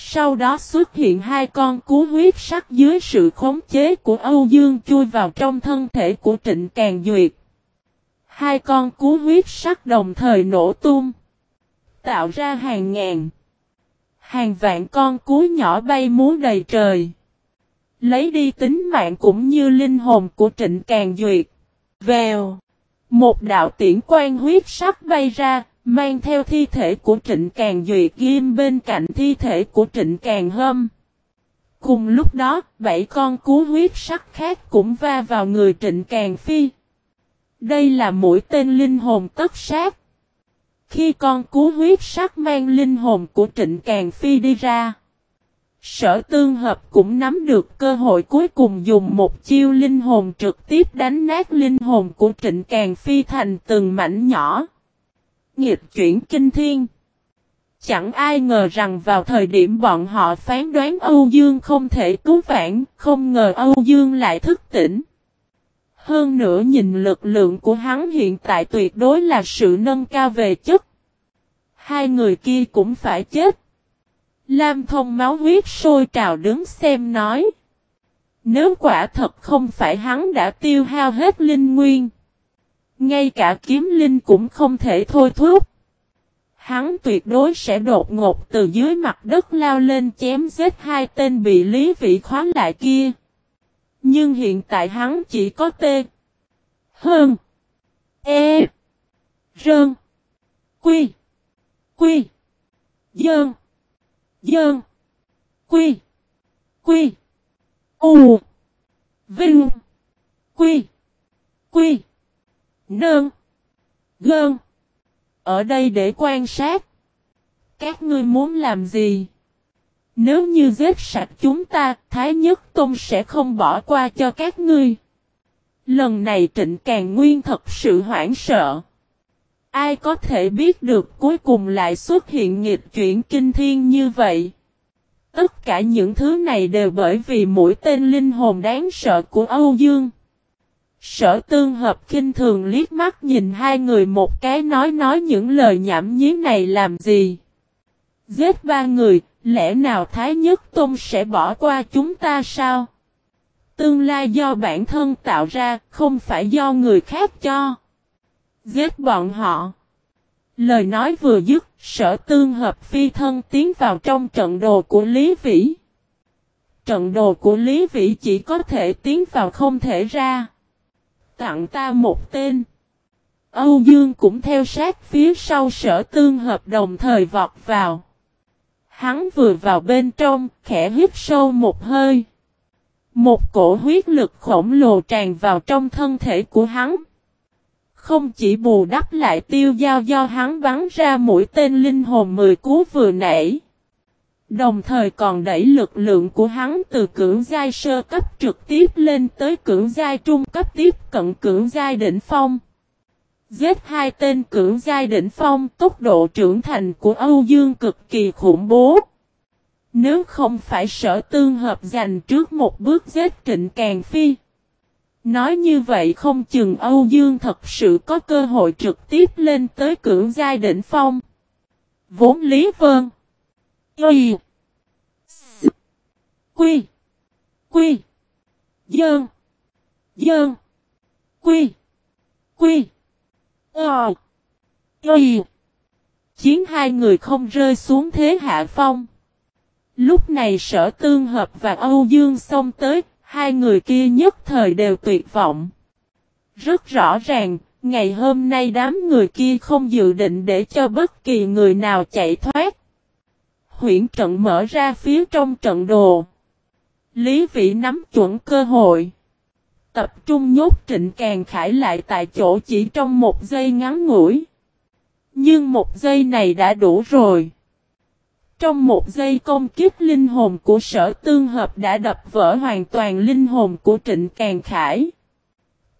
Sau đó xuất hiện hai con cú huyết sắc dưới sự khống chế của Âu Dương chui vào trong thân thể của Trịnh Càng Duyệt. Hai con cú huyết sắc đồng thời nổ tung. Tạo ra hàng ngàn. Hàng vạn con cú nhỏ bay múa đầy trời. Lấy đi tính mạng cũng như linh hồn của Trịnh Càng Duyệt. Vèo. Một đạo tiễn quan huyết sắc bay ra, mang theo thi thể của Trịnh Càng Duyệt ghim bên cạnh thi thể của Trịnh Càng Hâm. Cùng lúc đó, bảy con cú huyết sắc khác cũng va vào người Trịnh Càng Phi. Đây là mũi tên linh hồn tất sát. Khi con cú huyết sắc mang linh hồn của Trịnh Càng Phi đi ra. Sở tương hợp cũng nắm được cơ hội cuối cùng dùng một chiêu linh hồn trực tiếp đánh nát linh hồn của Trịnh Càng Phi thành từng mảnh nhỏ nghịch chuyển kinh thiên. Chẳng ai ngờ rằng vào thời điểm bọn họ phán đoán Âu Dương không thể cứu vãn, không ngờ Âu Dương lại thức tỉnh. Hơn nữa nhìn lực lượng của hắn hiện tại tuyệt đối là sự nâng cao về chất. Hai người kia cũng phải chết. Lam thông máu huyết sôi trào đứng xem nói. Nếu quả thật không phải hắn đã tiêu hao hết linh nguyên. Ngay cả kiếm linh cũng không thể thôi thúc. Hắn tuyệt đối sẽ đột ngột từ dưới mặt đất lao lên chém giết hai tên bị lý vị khóa lại kia. Nhưng hiện tại hắn chỉ có T. Hơn. E. Rơn. Quy. Quy. Dơn. Dơn. Quy. Quy. U. Vinh. Quy. Quy. Nơn. Gơn. Ở đây để quan sát. Các ngươi muốn làm gì? Nếu như giết sạch chúng ta, Thái Nhất Tôn sẽ không bỏ qua cho các ngươi. Lần này Trịnh Càng Nguyên thật sự hoảng sợ. Ai có thể biết được cuối cùng lại xuất hiện nghịch chuyển kinh thiên như vậy? Tất cả những thứ này đều bởi vì mũi tên linh hồn đáng sợ của Âu Dương. Sở tương hợp kinh thường liếc mắt nhìn hai người một cái nói nói những lời nhảm nhí này làm gì. Giết ba người, lẽ nào Thái Nhất Tôn sẽ bỏ qua chúng ta sao? Tương lai do bản thân tạo ra, không phải do người khác cho. Giết bọn họ. Lời nói vừa dứt, sở tương hợp phi thân tiến vào trong trận đồ của Lý Vĩ. Trận đồ của Lý Vĩ chỉ có thể tiến vào không thể ra. Tặng ta một tên. Âu Dương cũng theo sát phía sau sở tương hợp đồng thời vọt vào. Hắn vừa vào bên trong, khẽ hít sâu một hơi. Một cổ huyết lực khổng lồ tràn vào trong thân thể của hắn. Không chỉ bù đắp lại tiêu giao do hắn bắn ra mũi tên linh hồn mười cú vừa nãy. Đồng thời còn đẩy lực lượng của hắn từ cưỡng giai sơ cấp trực tiếp lên tới cưỡng giai trung cấp tiếp cận cưỡng giai đỉnh phong. Giết hai tên cưỡng giai đỉnh phong, tốc độ trưởng thành của Âu Dương cực kỳ khủng bố. Nếu không phải sở tương hợp giành trước một bước giết Trịnh Càng Phi. Nói như vậy không chừng Âu Dương thật sự có cơ hội trực tiếp lên tới cưỡng giai đỉnh phong. Vốn Lý Vân. Y. Quy. Quy. Dơn. Dơn. Quy. Quy. Ờ. Y. Chiến hai người không rơi xuống thế hạ phong. Lúc này sở tương hợp và Âu Dương xông tới, hai người kia nhất thời đều tuyệt vọng. Rất rõ ràng, ngày hôm nay đám người kia không dự định để cho bất kỳ người nào chạy thoát. Huyển trận mở ra phía trong trận đồ. Lý vị nắm chuẩn cơ hội. Tập trung nhốt Trịnh Càng Khải lại tại chỗ chỉ trong một giây ngắn ngủi. Nhưng một giây này đã đủ rồi. Trong một giây công kiếp linh hồn của sở tương hợp đã đập vỡ hoàn toàn linh hồn của Trịnh Càng Khải.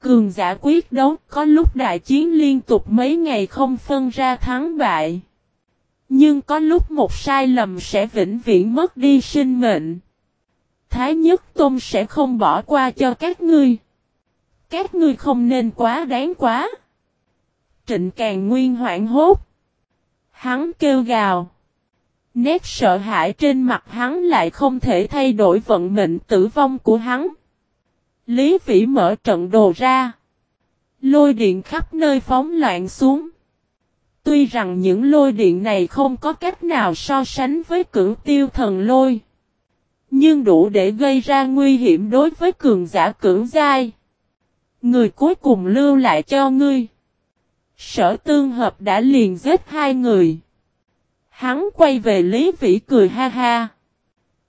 Cường giả quyết đấu, có lúc đại chiến liên tục mấy ngày không phân ra thắng bại. Nhưng có lúc một sai lầm sẽ vĩnh viễn mất đi sinh mệnh. Thái Nhất Tôn sẽ không bỏ qua cho các ngươi. Các ngươi không nên quá đáng quá. Trịnh Càng Nguyên hoảng hốt. Hắn kêu gào. Nét sợ hãi trên mặt hắn lại không thể thay đổi vận mệnh tử vong của hắn. Lý Vĩ mở trận đồ ra. Lôi điện khắp nơi phóng loạn xuống. Tuy rằng những lôi điện này không có cách nào so sánh với cửu tiêu thần lôi. Nhưng đủ để gây ra nguy hiểm đối với cường giả cửu giai. Người cuối cùng lưu lại cho ngươi. Sở tương hợp đã liền giết hai người. Hắn quay về Lý Vĩ cười ha ha.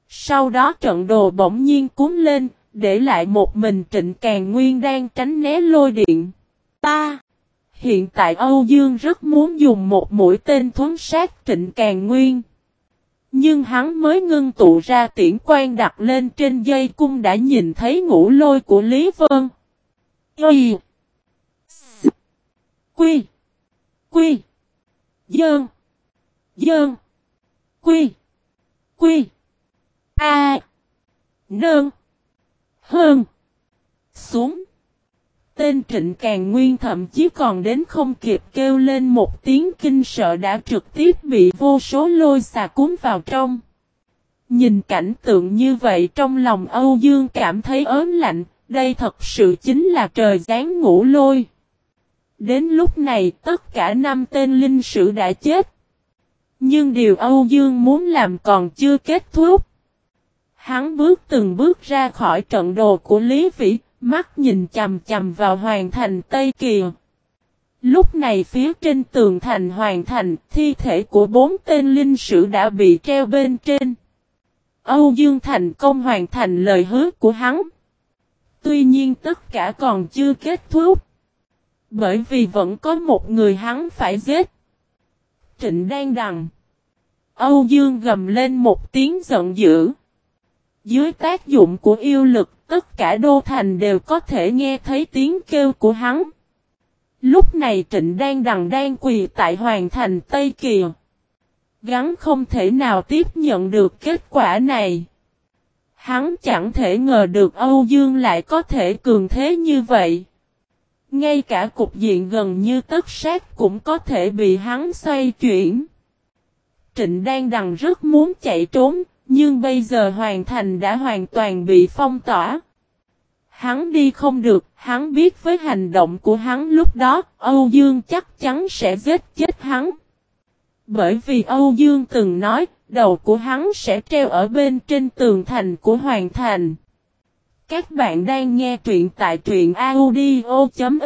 Sau đó trận đồ bỗng nhiên cuốn lên, để lại một mình trịnh càng nguyên đang tránh né lôi điện. Ta! Hiện tại Âu Dương rất muốn dùng một mũi tên thuấn sát trịnh càng nguyên. Nhưng hắn mới ngưng tụ ra tiễn quan đặt lên trên dây cung đã nhìn thấy ngũ lôi của Lý Vân. Y. Quy. Quy. Dơn. Dơn. Quy. Quy. A. Nơn. Hơn. Xuống. Tên trịnh càng nguyên thậm chí còn đến không kịp kêu lên một tiếng kinh sợ đã trực tiếp bị vô số lôi xà cuốn vào trong. Nhìn cảnh tượng như vậy trong lòng Âu Dương cảm thấy ớn lạnh, đây thật sự chính là trời giáng ngủ lôi. Đến lúc này tất cả năm tên linh sử đã chết. Nhưng điều Âu Dương muốn làm còn chưa kết thúc. Hắn bước từng bước ra khỏi trận đồ của Lý Vĩ, mắt nhìn chầm chầm vào hoàng thành Tây kiều. Lúc này phía trên tường thành hoàng thành, thi thể của bốn tên linh sử đã bị treo bên trên. Âu Dương thành công hoàn thành lời hứa của hắn. Tuy nhiên tất cả còn chưa kết thúc. Bởi vì vẫn có một người hắn phải giết. Trịnh đang đằng. Âu Dương gầm lên một tiếng giận dữ. Dưới tác dụng của yêu lực, tất cả đô thành đều có thể nghe thấy tiếng kêu của hắn. Lúc này trịnh đang đằng đang quỳ tại hoàng thành Tây Kỳ. Gắn không thể nào tiếp nhận được kết quả này. Hắn chẳng thể ngờ được Âu Dương lại có thể cường thế như vậy. Ngay cả cục diện gần như tất sát cũng có thể bị hắn xoay chuyển. Trịnh đang đằng rất muốn chạy trốn, nhưng bây giờ hoàn thành đã hoàn toàn bị phong tỏa. Hắn đi không được, hắn biết với hành động của hắn lúc đó, Âu Dương chắc chắn sẽ giết chết hắn. Bởi vì Âu Dương từng nói, đầu của hắn sẽ treo ở bên trên tường thành của Hoàng Thành. Các bạn đang nghe truyện tại truyện audio.fif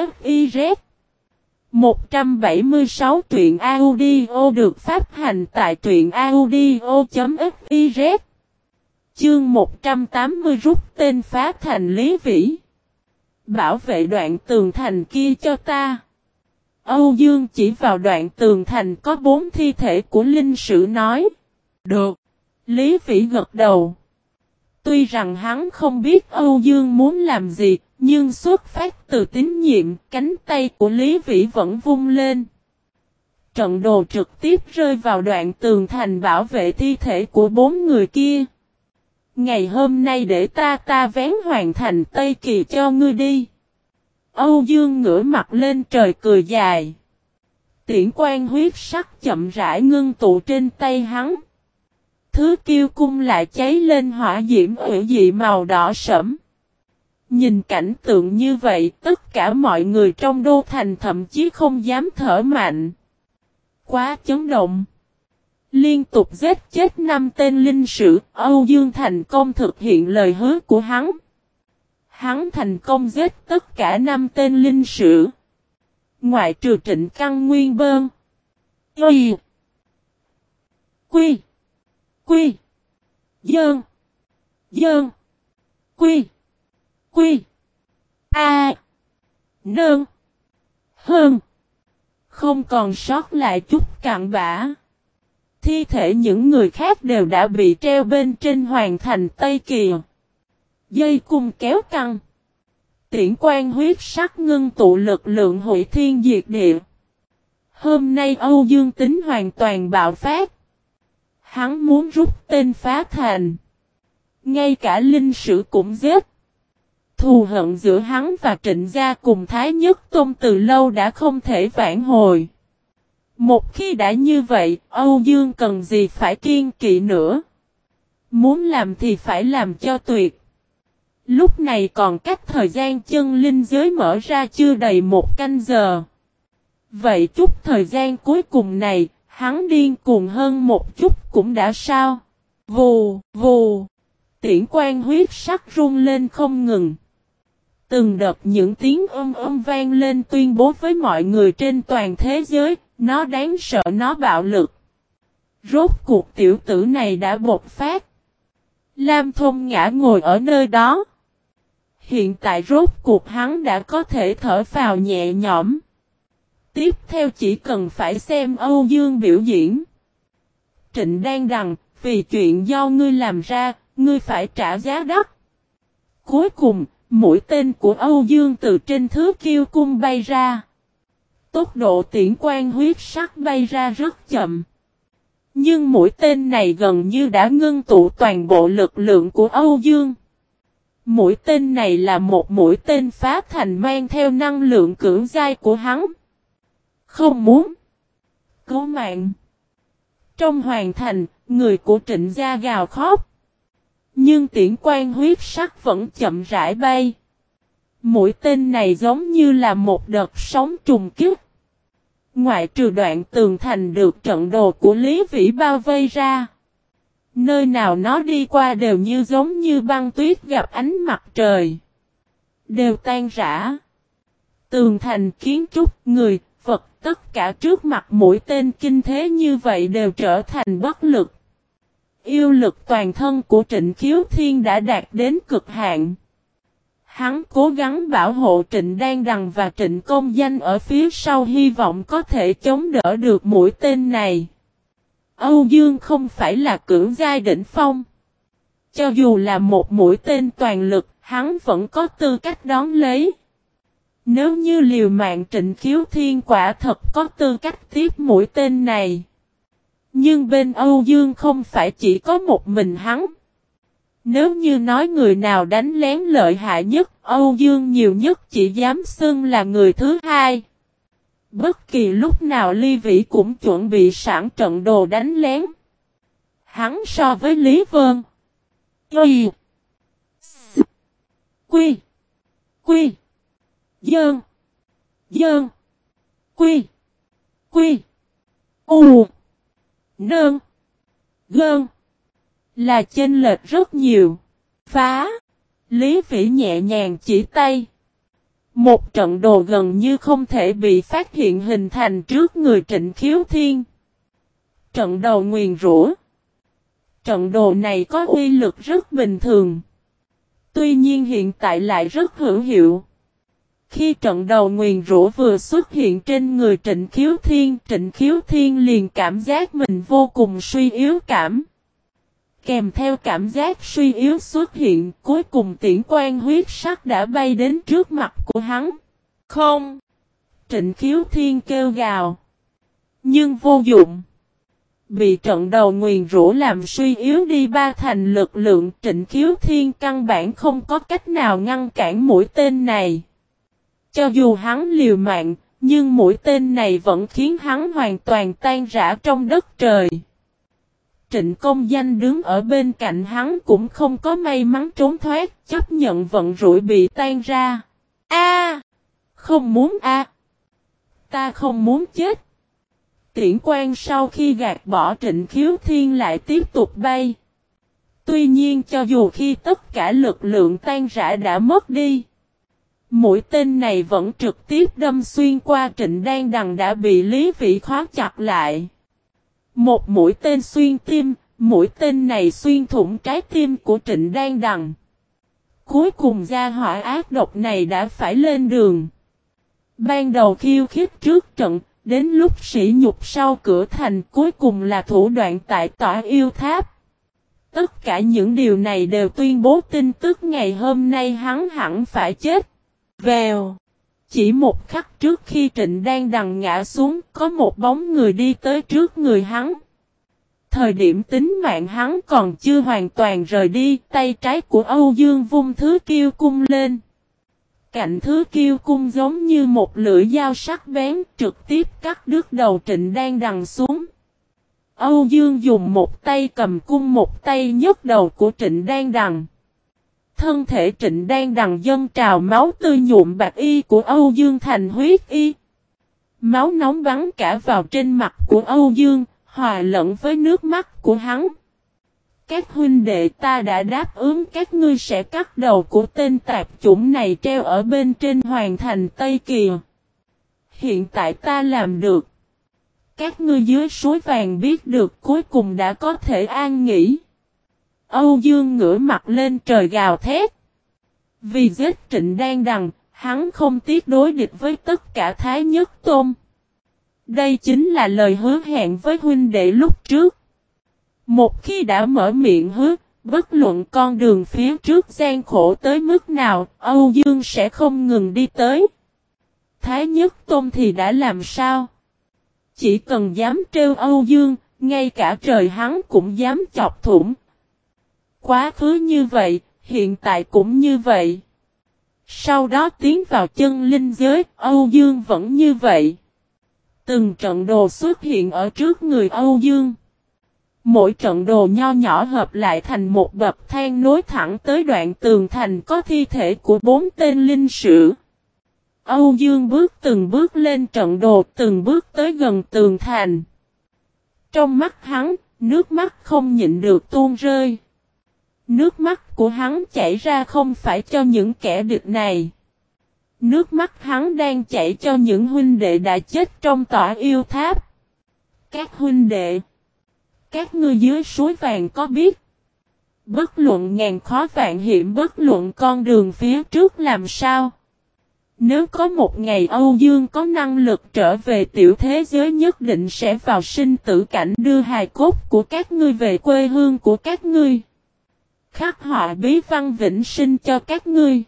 176 truyện audio được phát hành tại truyện audio.fiz Chương 180 rút tên phá thành Lý Vĩ. Bảo vệ đoạn tường thành kia cho ta. Âu Dương chỉ vào đoạn tường thành có bốn thi thể của linh sử nói. Được. Lý Vĩ gật đầu. Tuy rằng hắn không biết Âu Dương muốn làm gì, nhưng xuất phát từ tín nhiệm, cánh tay của Lý Vĩ vẫn vung lên. trận đồ trực tiếp rơi vào đoạn tường thành bảo vệ thi thể của bốn người kia. Ngày hôm nay để ta ta vén hoàn thành Tây Kỳ cho ngươi đi. Âu Dương ngửa mặt lên trời cười dài. Tiễn quan huyết sắc chậm rãi ngưng tụ trên tay hắn. Thứ kiêu cung lại cháy lên hỏa diễm ủy dị màu đỏ sẫm. Nhìn cảnh tượng như vậy, tất cả mọi người trong đô thành thậm chí không dám thở mạnh. Quá chấn động. Liên tục giết chết năm tên linh sử, Âu Dương thành công thực hiện lời hứa của hắn. Hắn thành công giết tất cả năm tên linh sử. Ngoại trừ trịnh căn nguyên bơn. quy Quy. Quy. Dơn. Dơn. Quy. Quy. A. Nơn. Hơn. Không còn sót lại chút cặn bã. Thi thể những người khác đều đã bị treo bên trên hoàng thành Tây Kiều. Dây cung kéo căng. Tiễn quan huyết sắc ngưng tụ lực lượng hội thiên diệt địa. Hôm nay Âu Dương tính hoàn toàn bạo phát. Hắn muốn rút tên phá thành. Ngay cả linh sử cũng giết. Thù hận giữa hắn và trịnh gia cùng Thái Nhất Tôn từ lâu đã không thể vãn hồi. Một khi đã như vậy, Âu Dương cần gì phải kiên kỵ nữa. Muốn làm thì phải làm cho tuyệt. Lúc này còn cách thời gian chân linh giới mở ra chưa đầy một canh giờ. Vậy chút thời gian cuối cùng này, hắn điên cuồng hơn một chút cũng đã sao. Vù, vù. Tiễn quan huyết sắc rung lên không ngừng. Từng đợt những tiếng ôm ôm vang lên tuyên bố với mọi người trên toàn thế giới, nó đáng sợ nó bạo lực. Rốt cuộc tiểu tử này đã bột phát. Lam Thông ngã ngồi ở nơi đó. Hiện tại rốt cuộc hắn đã có thể thở vào nhẹ nhõm. Tiếp theo chỉ cần phải xem Âu Dương biểu diễn. Trịnh đang rằng, vì chuyện do ngươi làm ra, ngươi phải trả giá đắt. Cuối cùng, mũi tên của Âu Dương từ trên thứ kiêu cung bay ra. Tốc độ tiễn quan huyết sắc bay ra rất chậm. Nhưng mũi tên này gần như đã ngưng tụ toàn bộ lực lượng của Âu Dương. Mũi tên này là một mũi tên phá thành mang theo năng lượng cưỡng dai của hắn. Không muốn. Cứu mạng. Trong hoàn thành, người của trịnh gia gào khóc. Nhưng tiễn quan huyết sắc vẫn chậm rãi bay. Mũi tên này giống như là một đợt sóng trùng kích. Ngoại trừ đoạn tường thành được trận đồ của Lý Vĩ bao vây ra. Nơi nào nó đi qua đều như giống như băng tuyết gặp ánh mặt trời. Đều tan rã. Tường thành kiến trúc, người, vật, tất cả trước mặt mũi tên kinh thế như vậy đều trở thành bất lực. Yêu lực toàn thân của trịnh khiếu thiên đã đạt đến cực hạn. Hắn cố gắng bảo hộ trịnh đan đằng và trịnh công danh ở phía sau hy vọng có thể chống đỡ được mũi tên này. Âu Dương không phải là cưỡng giai đỉnh phong. Cho dù là một mũi tên toàn lực, hắn vẫn có tư cách đón lấy. Nếu như liều mạng trịnh khiếu thiên quả thật có tư cách tiếp mũi tên này. Nhưng bên Âu Dương không phải chỉ có một mình hắn. Nếu như nói người nào đánh lén lợi hại nhất, Âu Dương nhiều nhất chỉ dám xưng là người thứ hai. Bất kỳ lúc nào Ly Vĩ cũng chuẩn bị sẵn trận đồ đánh lén. Hắn so với Lý Vân. Y. Quy. Quy. Dơn. Dơn. Quy. Quy. U. Nơn. Gơn. Là chênh lệch rất nhiều. Phá. Lý Vĩ nhẹ nhàng chỉ tay. Một trận đồ gần như không thể bị phát hiện hình thành trước người trịnh khiếu thiên. Trận đầu nguyền rủa. Trận đồ này có uy lực rất bình thường. Tuy nhiên hiện tại lại rất hữu hiệu. Khi trận đầu nguyền rủa vừa xuất hiện trên người trịnh khiếu thiên, trịnh khiếu thiên liền cảm giác mình vô cùng suy yếu cảm. Kèm theo cảm giác suy yếu xuất hiện, cuối cùng tiễn quan huyết sắc đã bay đến trước mặt của hắn. Không! Trịnh khiếu thiên kêu gào. Nhưng vô dụng. Bị trận đầu nguyền rũ làm suy yếu đi ba thành lực lượng trịnh khiếu thiên căn bản không có cách nào ngăn cản mũi tên này. Cho dù hắn liều mạng, nhưng mũi tên này vẫn khiến hắn hoàn toàn tan rã trong đất trời. Trịnh công danh đứng ở bên cạnh hắn cũng không có may mắn trốn thoát, chấp nhận vận rủi bị tan ra. A, Không muốn a, Ta không muốn chết! Tiễn quan sau khi gạt bỏ trịnh khiếu thiên lại tiếp tục bay. Tuy nhiên cho dù khi tất cả lực lượng tan rã đã mất đi. Mũi tên này vẫn trực tiếp đâm xuyên qua trịnh đan đằng đã bị Lý Vị khóa chặt lại. Một mũi tên xuyên tim, mũi tên này xuyên thủng trái tim của trịnh đan đằng. Cuối cùng gia hỏa ác độc này đã phải lên đường. Ban đầu khiêu khích trước trận, đến lúc sỉ nhục sau cửa thành cuối cùng là thủ đoạn tại tỏa yêu tháp. Tất cả những điều này đều tuyên bố tin tức ngày hôm nay hắn hẳn phải chết. Vèo. Chỉ một khắc trước khi trịnh đang đằng ngã xuống có một bóng người đi tới trước người hắn. Thời điểm tính mạng hắn còn chưa hoàn toàn rời đi, tay trái của Âu Dương vung thứ kiêu cung lên. Cạnh thứ kiêu cung giống như một lưỡi dao sắc bén trực tiếp cắt đứt đầu trịnh đang đằng xuống. Âu Dương dùng một tay cầm cung một tay nhấc đầu của trịnh đang đằng. Thân thể trịnh đang đằng dân trào máu tươi nhuộm bạc y của Âu Dương thành huyết y. Máu nóng bắn cả vào trên mặt của Âu Dương, hòa lẫn với nước mắt của hắn. Các huynh đệ ta đã đáp ứng các ngươi sẽ cắt đầu của tên tạp chủng này treo ở bên trên hoàng thành Tây Kiều Hiện tại ta làm được. Các ngươi dưới suối vàng biết được cuối cùng đã có thể an nghỉ. Âu Dương ngửa mặt lên trời gào thét. Vì giết trịnh đang đằng, hắn không tiếc đối địch với tất cả Thái Nhất Tôn. Đây chính là lời hứa hẹn với huynh đệ lúc trước. Một khi đã mở miệng hứa, bất luận con đường phía trước gian khổ tới mức nào, Âu Dương sẽ không ngừng đi tới. Thái Nhất Tôn thì đã làm sao? Chỉ cần dám trêu Âu Dương, ngay cả trời hắn cũng dám chọc thủng. Quá khứ như vậy, hiện tại cũng như vậy. Sau đó tiến vào chân linh giới, Âu Dương vẫn như vậy. Từng trận đồ xuất hiện ở trước người Âu Dương. Mỗi trận đồ nho nhỏ hợp lại thành một bậc thang nối thẳng tới đoạn tường thành có thi thể của bốn tên linh sử. Âu Dương bước từng bước lên trận đồ từng bước tới gần tường thành. Trong mắt hắn, nước mắt không nhịn được tuôn rơi. Nước mắt của hắn chảy ra không phải cho những kẻ địch này. Nước mắt hắn đang chảy cho những huynh đệ đã chết trong tỏa yêu tháp. Các huynh đệ. Các ngươi dưới suối vàng có biết. Bất luận ngàn khó vạn hiểm, bất luận con đường phía trước làm sao. Nếu có một ngày Âu Dương có năng lực trở về tiểu thế giới nhất định sẽ vào sinh tử cảnh đưa hài cốt của các ngươi về quê hương của các ngươi. Khắc họa bí văn vĩnh sinh cho các ngươi.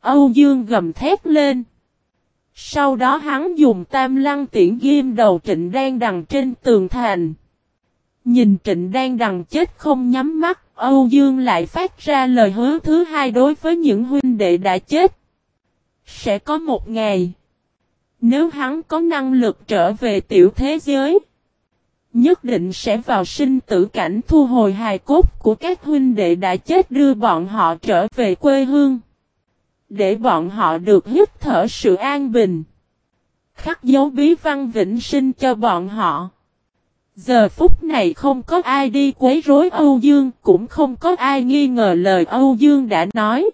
Âu Dương gầm thét lên. Sau đó hắn dùng tam lăng tiễn ghim đầu trịnh đang đằng trên tường thành. Nhìn trịnh đang đằng chết không nhắm mắt, Âu Dương lại phát ra lời hứa thứ hai đối với những huynh đệ đã chết. Sẽ có một ngày. Nếu hắn có năng lực trở về tiểu thế giới. Nhất định sẽ vào sinh tử cảnh thu hồi hài cốt của các huynh đệ đã chết đưa bọn họ trở về quê hương. Để bọn họ được hít thở sự an bình. Khắc dấu bí văn vĩnh sinh cho bọn họ. Giờ phút này không có ai đi quấy rối Âu Dương, cũng không có ai nghi ngờ lời Âu Dương đã nói.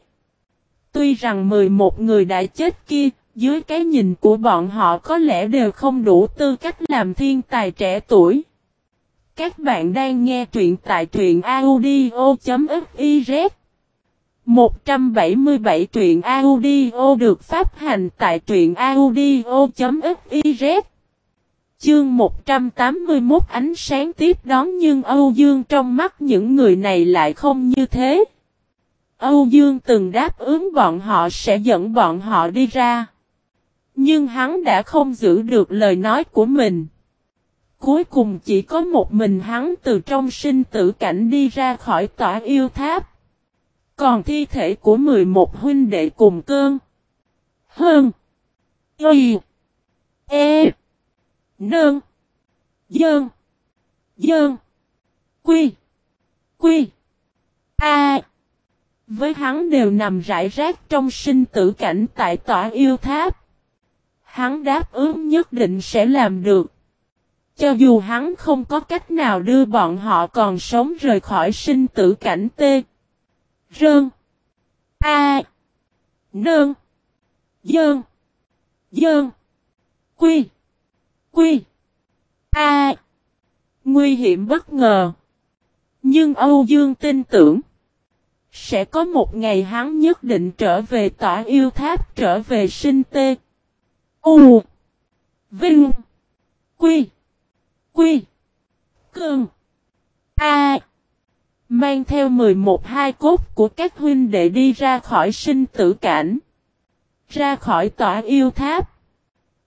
Tuy rằng 11 người đã chết kia, dưới cái nhìn của bọn họ có lẽ đều không đủ tư cách làm thiên tài trẻ tuổi. Các bạn đang nghe truyện tại truyện audio.fiz 177 truyện audio được phát hành tại truyện audio.fiz Chương 181 ánh sáng tiếp đón nhưng Âu Dương trong mắt những người này lại không như thế. Âu Dương từng đáp ứng bọn họ sẽ dẫn bọn họ đi ra. Nhưng hắn đã không giữ được lời nói của mình. Cuối cùng chỉ có một mình hắn từ trong sinh tử cảnh đi ra khỏi tỏa yêu tháp. Còn thi thể của 11 huynh đệ cùng cơn. Hơn. Y. E. Nơn. Dơn. Dơn. Quy. Quy. A. Với hắn đều nằm rải rác trong sinh tử cảnh tại tỏa yêu tháp. Hắn đáp ứng nhất định sẽ làm được. Cho dù hắn không có cách nào đưa bọn họ còn sống rời khỏi sinh tử cảnh tê. Rơn. A. Nơn. Dơn. Dơn. Quy. Quy. A. Nguy hiểm bất ngờ. Nhưng Âu Dương tin tưởng. Sẽ có một ngày hắn nhất định trở về tỏa yêu tháp trở về sinh tê. U. Vinh. Quy. Quy. Cương. A. Mang theo 11 hai cốt của các huynh đệ đi ra khỏi sinh tử cảnh. Ra khỏi tỏa yêu tháp.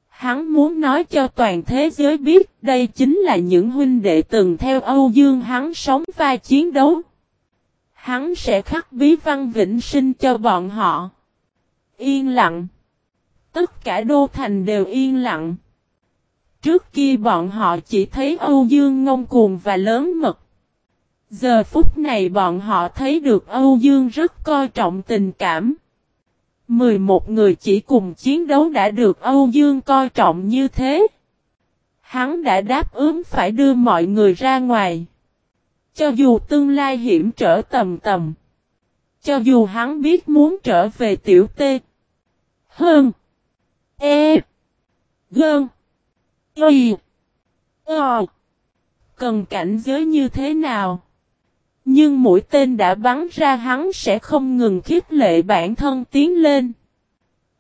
Hắn muốn nói cho toàn thế giới biết đây chính là những huynh đệ từng theo Âu Dương hắn sống và chiến đấu. Hắn sẽ khắc bí văn vĩnh sinh cho bọn họ. Yên lặng. Tất cả đô thành đều yên lặng. Trước kia bọn họ chỉ thấy Âu Dương ngông cuồng và lớn mật. Giờ phút này bọn họ thấy được Âu Dương rất coi trọng tình cảm. 11 người chỉ cùng chiến đấu đã được Âu Dương coi trọng như thế. Hắn đã đáp ứng phải đưa mọi người ra ngoài. Cho dù tương lai hiểm trở tầm tầm. Cho dù hắn biết muốn trở về tiểu tê. Hơn. E. Gơn. Y. Ờ. Cần cảnh giới như thế nào? Nhưng mũi tên đã bắn ra hắn sẽ không ngừng khiếp lệ bản thân tiến lên.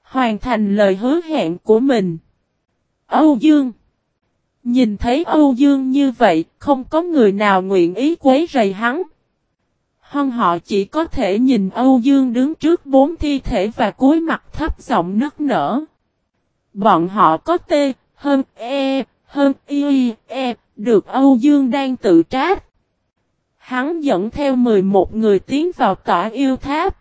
Hoàn thành lời hứa hẹn của mình. Âu Dương Nhìn thấy Âu Dương như vậy, không có người nào nguyện ý quấy rầy hắn. Hon họ chỉ có thể nhìn Âu Dương đứng trước bốn thi thể và cúi mặt thấp giọng nức nở. Bọn họ có tê, hơn e, hơn y, e, được Âu Dương đang tự trát. Hắn dẫn theo 11 người tiến vào tỏa yêu tháp.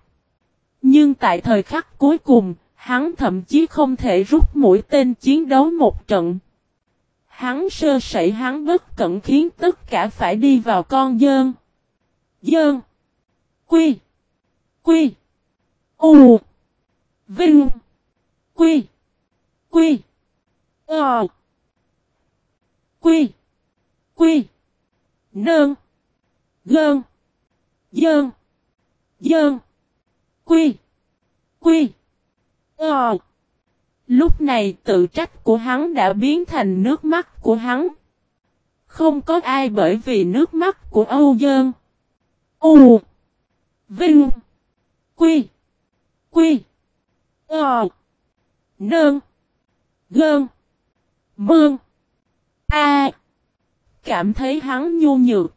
Nhưng tại thời khắc cuối cùng, hắn thậm chí không thể rút mũi tên chiến đấu một trận. Hắn sơ sẩy hắn bất cẩn khiến tất cả phải đi vào con dơn. Dơn. Quy. Quy. U. Vinh. Quy. Quy. Ờ. Quy. Quy. Nơn. Gơn. Dơn. Dơn. Quy. Quy. Ờ. Lúc này tự trách của hắn đã biến thành nước mắt của hắn. Không có ai bởi vì nước mắt của Âu Dơn. U. Vinh. Quy. Quy. Ờ. Nơn. Gơn. Mương. A. Cảm thấy hắn nhu nhược.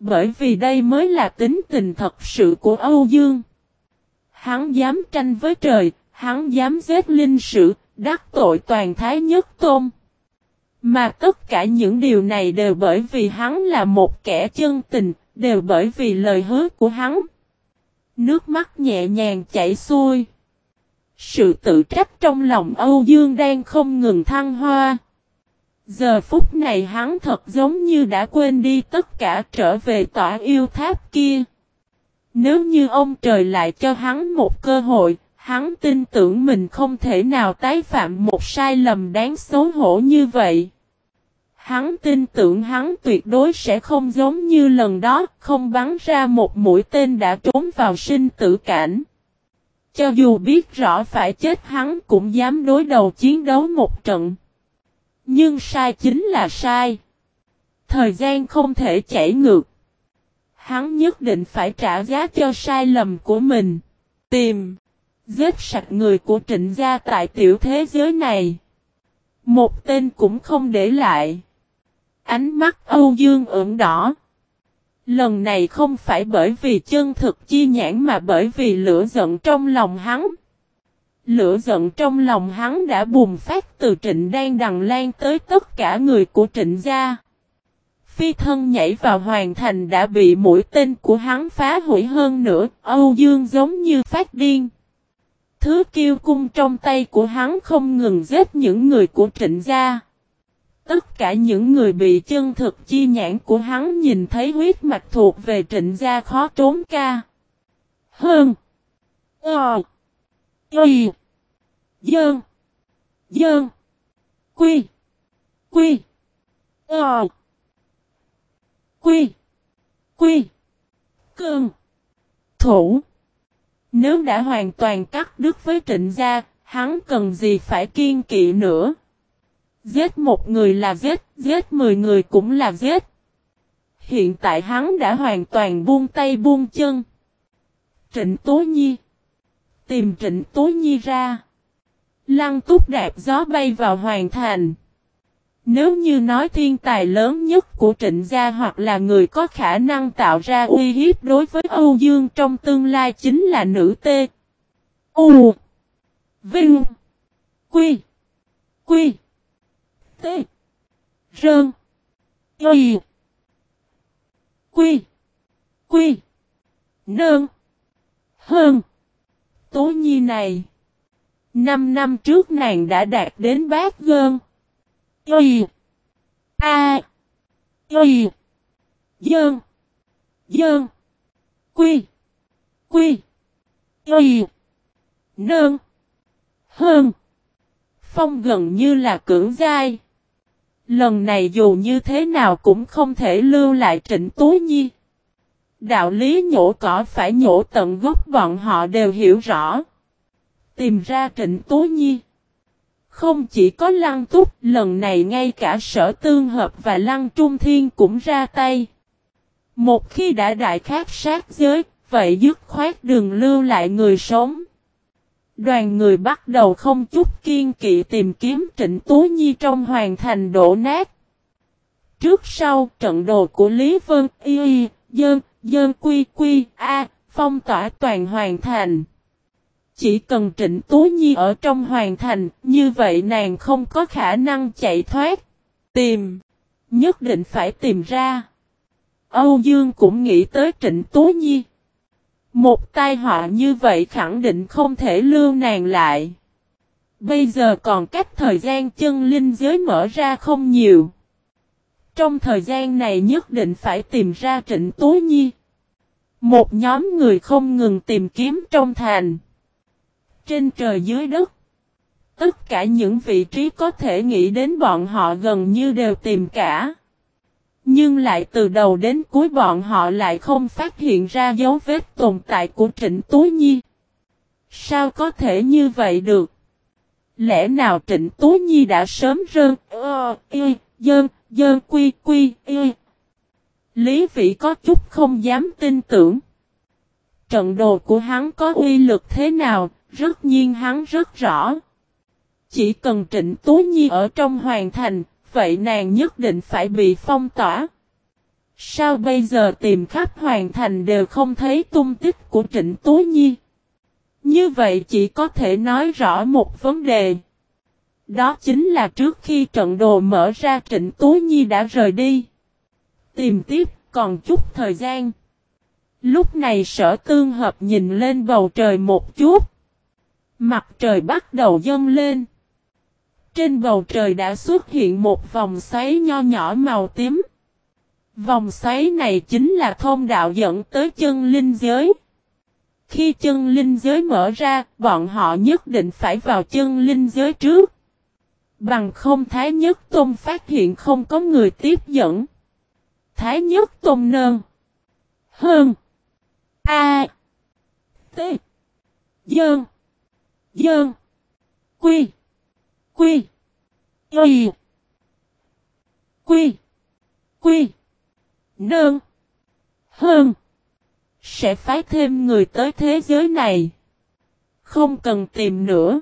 Bởi vì đây mới là tính tình thật sự của Âu Dương. Hắn dám tranh với trời, hắn dám giết linh sử, đắc tội toàn thái nhất tôn. Mà tất cả những điều này đều bởi vì hắn là một kẻ chân tình, đều bởi vì lời hứa của hắn. Nước mắt nhẹ nhàng chảy xuôi. Sự tự trách trong lòng Âu Dương đang không ngừng thăng hoa. Giờ phút này hắn thật giống như đã quên đi tất cả trở về tỏa yêu tháp kia. Nếu như ông trời lại cho hắn một cơ hội, hắn tin tưởng mình không thể nào tái phạm một sai lầm đáng xấu hổ như vậy. Hắn tin tưởng hắn tuyệt đối sẽ không giống như lần đó, không bắn ra một mũi tên đã trốn vào sinh tử cảnh. Cho dù biết rõ phải chết hắn cũng dám đối đầu chiến đấu một trận. Nhưng sai chính là sai. Thời gian không thể chảy ngược. Hắn nhất định phải trả giá cho sai lầm của mình. Tìm. Giết sạch người của trịnh gia tại tiểu thế giới này. Một tên cũng không để lại. Ánh mắt Âu Dương ửng đỏ. Lần này không phải bởi vì chân thực chi nhãn mà bởi vì lửa giận trong lòng hắn. Lửa giận trong lòng hắn đã bùng phát từ trịnh đang đằng lan tới tất cả người của trịnh gia. Phi thân nhảy vào hoàn thành đã bị mũi tên của hắn phá hủy hơn nữa, Âu Dương giống như phát điên. Thứ kiêu cung trong tay của hắn không ngừng giết những người của trịnh gia. Tất cả những người bị chân thực chi nhãn của hắn nhìn thấy huyết mạch thuộc về trịnh gia khó trốn ca. Hơn. Ờ. Y. Dơn. Dơn. Quy. Quy. Ờ. Quy. Quy. Cơn. Thủ. Nếu đã hoàn toàn cắt đứt với trịnh gia, hắn cần gì phải kiên kỵ nữa. Giết một người là giết, giết mười người cũng là giết. Hiện tại hắn đã hoàn toàn buông tay buông chân. Trịnh Tố Nhi Tìm Trịnh Tố Nhi ra. Lăng túc đạp gió bay vào hoàn thành. Nếu như nói thiên tài lớn nhất của trịnh gia hoặc là người có khả năng tạo ra uy hiếp đối với Âu Dương trong tương lai chính là nữ tê. U Vinh Quy Quy T. Rơn Y Quy Quy Nơn Hơn Tố nhi này Năm năm trước nàng đã đạt đến bát gơn Y. A. Y. Dơn. Dơn. Quy. Quy. Y. Nơn. Hơn. Phong gần như là cưỡng giai. Lần này dù như thế nào cũng không thể lưu lại trịnh Tú Nhi. Đạo lý nhổ cỏ phải nhổ tận gốc bọn họ đều hiểu rõ. Tìm ra trịnh Tú Nhi. Không chỉ có lăng túc, lần này ngay cả sở tương hợp và lăng trung thiên cũng ra tay. Một khi đã đại khát sát giới, vậy dứt khoát đường lưu lại người sống. Đoàn người bắt đầu không chút kiên kỵ tìm kiếm trịnh Tú Nhi trong hoàn thành đổ nát. Trước sau trận đồ của Lý Vân Y Y, Dơn, Dơn Quy Quy, A, phong tỏa toàn hoàn thành. Chỉ cần Trịnh Tú Nhi ở trong hoàn thành, như vậy nàng không có khả năng chạy thoát. Tìm. Nhất định phải tìm ra. Âu Dương cũng nghĩ tới Trịnh Tú Nhi. Một tai họa như vậy khẳng định không thể lưu nàng lại. Bây giờ còn cách thời gian chân linh giới mở ra không nhiều. Trong thời gian này nhất định phải tìm ra Trịnh Tú Nhi. Một nhóm người không ngừng tìm kiếm trong thành trên trời dưới đất. Tất cả những vị trí có thể nghĩ đến bọn họ gần như đều tìm cả. Nhưng lại từ đầu đến cuối bọn họ lại không phát hiện ra dấu vết tồn tại của Trịnh Tú Nhi. Sao có thể như vậy được? Lẽ nào Trịnh Tú Nhi đã sớm rơn, ơ, y, dơn, dơn quy quy, y. Lý vị có chút không dám tin tưởng. Trận đồ của hắn có uy lực thế nào, rất nhiên hắn rất rõ. Chỉ cần Trịnh Tú Nhi ở trong hoàn thành, vậy nàng nhất định phải bị phong tỏa. Sao bây giờ tìm khắp hoàn thành đều không thấy tung tích của Trịnh Tú Nhi? Như vậy chỉ có thể nói rõ một vấn đề. Đó chính là trước khi trận đồ mở ra Trịnh Tú Nhi đã rời đi. Tìm tiếp, còn chút thời gian. Lúc này sở tương hợp nhìn lên bầu trời một chút. Mặt trời bắt đầu dâng lên. Trên bầu trời đã xuất hiện một vòng xoáy nho nhỏ màu tím. Vòng xoáy này chính là thông đạo dẫn tới chân linh giới. Khi chân linh giới mở ra, bọn họ nhất định phải vào chân linh giới trước. Bằng không Thái Nhất Tôn phát hiện không có người tiếp dẫn. Thái Nhất Tôn nơn. Hơn. A. T. Dơn. Dơn. Quy. Quy. Y. Quy. Quy. Nơn. Hơn. Sẽ phái thêm người tới thế giới này. Không cần tìm nữa.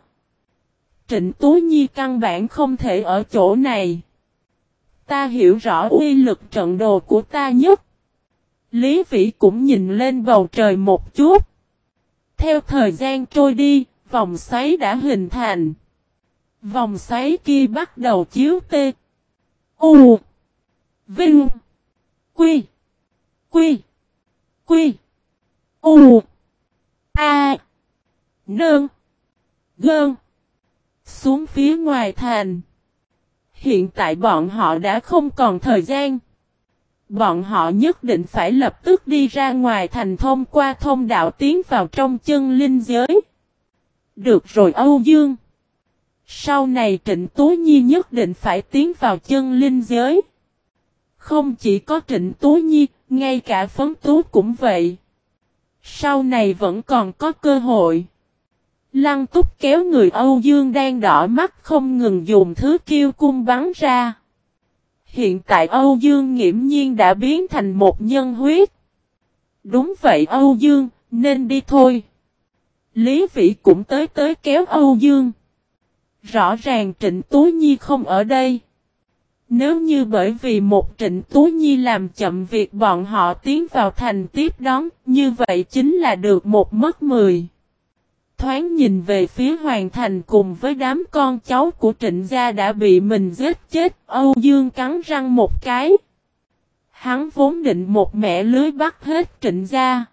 Trịnh Tú Nhi căn bản không thể ở chỗ này. Ta hiểu rõ uy lực trận đồ của ta nhất. Lý Vĩ cũng nhìn lên bầu trời một chút. Theo thời gian trôi đi, vòng xoáy đã hình thành. Vòng xoáy kia bắt đầu chiếu tê. U. Vinh. Quy. Quy. Quy. U. A. Nương. Gơn. Xuống phía ngoài thành. Hiện tại bọn họ đã không còn thời gian. Bọn họ nhất định phải lập tức đi ra ngoài thành thông qua thông đạo tiến vào trong chân linh giới. Được rồi Âu Dương. Sau này Trịnh Tú Nhi nhất định phải tiến vào chân linh giới. Không chỉ có Trịnh Tú Nhi, ngay cả Phấn Tú cũng vậy. Sau này vẫn còn có cơ hội. Lăng túc kéo người Âu Dương đang đỏ mắt không ngừng dùng thứ kiêu cung bắn ra. Hiện tại Âu Dương nghiễm nhiên đã biến thành một nhân huyết. Đúng vậy Âu Dương, nên đi thôi. Lý Vĩ cũng tới tới kéo Âu Dương. Rõ ràng Trịnh Tú Nhi không ở đây. Nếu như bởi vì một Trịnh Tú Nhi làm chậm việc bọn họ tiến vào thành tiếp đón, như vậy chính là được một mất mười. Thoáng nhìn về phía Hoàng Thành cùng với đám con cháu của trịnh gia đã bị mình giết chết, Âu Dương cắn răng một cái. Hắn vốn định một mẹ lưới bắt hết trịnh gia.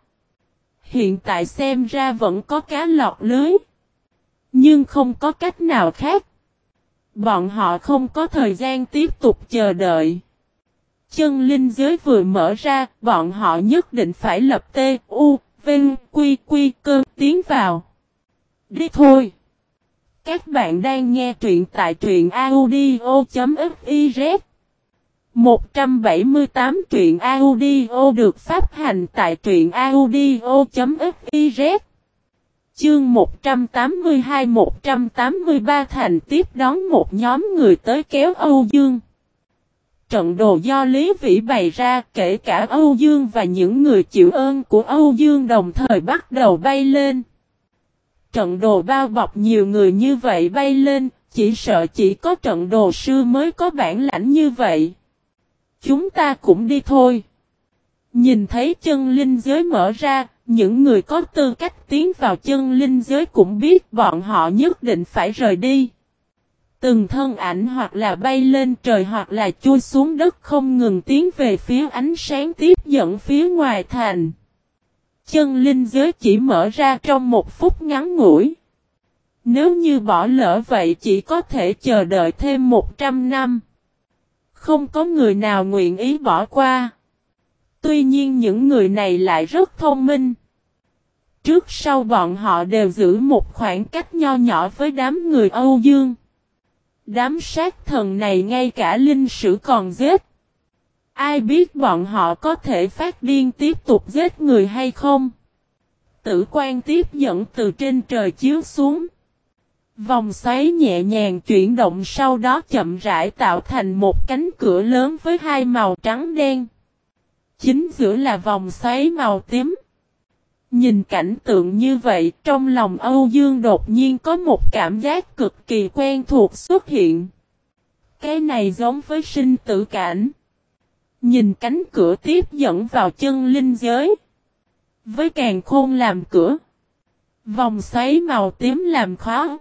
Hiện tại xem ra vẫn có cá lọt lưới. Nhưng không có cách nào khác. Bọn họ không có thời gian tiếp tục chờ đợi. Chân linh giới vừa mở ra, bọn họ nhất định phải lập T, U, Vinh, Quy, Quy, cơ tiến vào. Đi thôi! Các bạn đang nghe truyện tại truyện audio.fif. 178 truyện audio được phát hành tại truyện audio.fiz Chương 182-183 thành tiếp đón một nhóm người tới kéo Âu Dương. Trận đồ do Lý Vĩ bày ra kể cả Âu Dương và những người chịu ơn của Âu Dương đồng thời bắt đầu bay lên. Trận đồ bao bọc nhiều người như vậy bay lên, chỉ sợ chỉ có trận đồ sư mới có bản lãnh như vậy. Chúng ta cũng đi thôi. Nhìn thấy chân linh giới mở ra, những người có tư cách tiến vào chân linh giới cũng biết bọn họ nhất định phải rời đi. Từng thân ảnh hoặc là bay lên trời hoặc là chui xuống đất không ngừng tiến về phía ánh sáng tiếp dẫn phía ngoài thành. Chân linh giới chỉ mở ra trong một phút ngắn ngủi. Nếu như bỏ lỡ vậy chỉ có thể chờ đợi thêm 100 năm. Không có người nào nguyện ý bỏ qua. Tuy nhiên những người này lại rất thông minh. Trước sau bọn họ đều giữ một khoảng cách nho nhỏ với đám người Âu Dương. Đám sát thần này ngay cả linh sử còn giết. Ai biết bọn họ có thể phát điên tiếp tục giết người hay không? Tử quan tiếp dẫn từ trên trời chiếu xuống. Vòng xoáy nhẹ nhàng chuyển động sau đó chậm rãi tạo thành một cánh cửa lớn với hai màu trắng đen. Chính giữa là vòng xoáy màu tím. Nhìn cảnh tượng như vậy, trong lòng Âu Dương đột nhiên có một cảm giác cực kỳ quen thuộc xuất hiện. Cái này giống với sinh tử cảnh. Nhìn cánh cửa tiếp dẫn vào chân linh giới. Với càng khôn làm cửa. Vòng xoáy màu tím làm khó.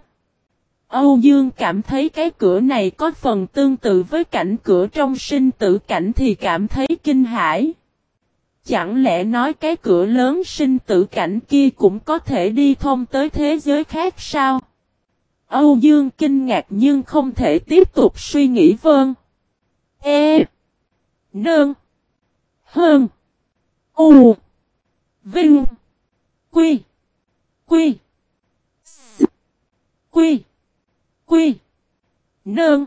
Âu Dương cảm thấy cái cửa này có phần tương tự với cảnh cửa trong sinh tử cảnh thì cảm thấy kinh hãi. Chẳng lẽ nói cái cửa lớn sinh tử cảnh kia cũng có thể đi thông tới thế giới khác sao? Âu Dương kinh ngạc nhưng không thể tiếp tục suy nghĩ vơn. E. Nương. Hơn. U. Vinh. Quy. Quy. S. Quy. Quy. Nương.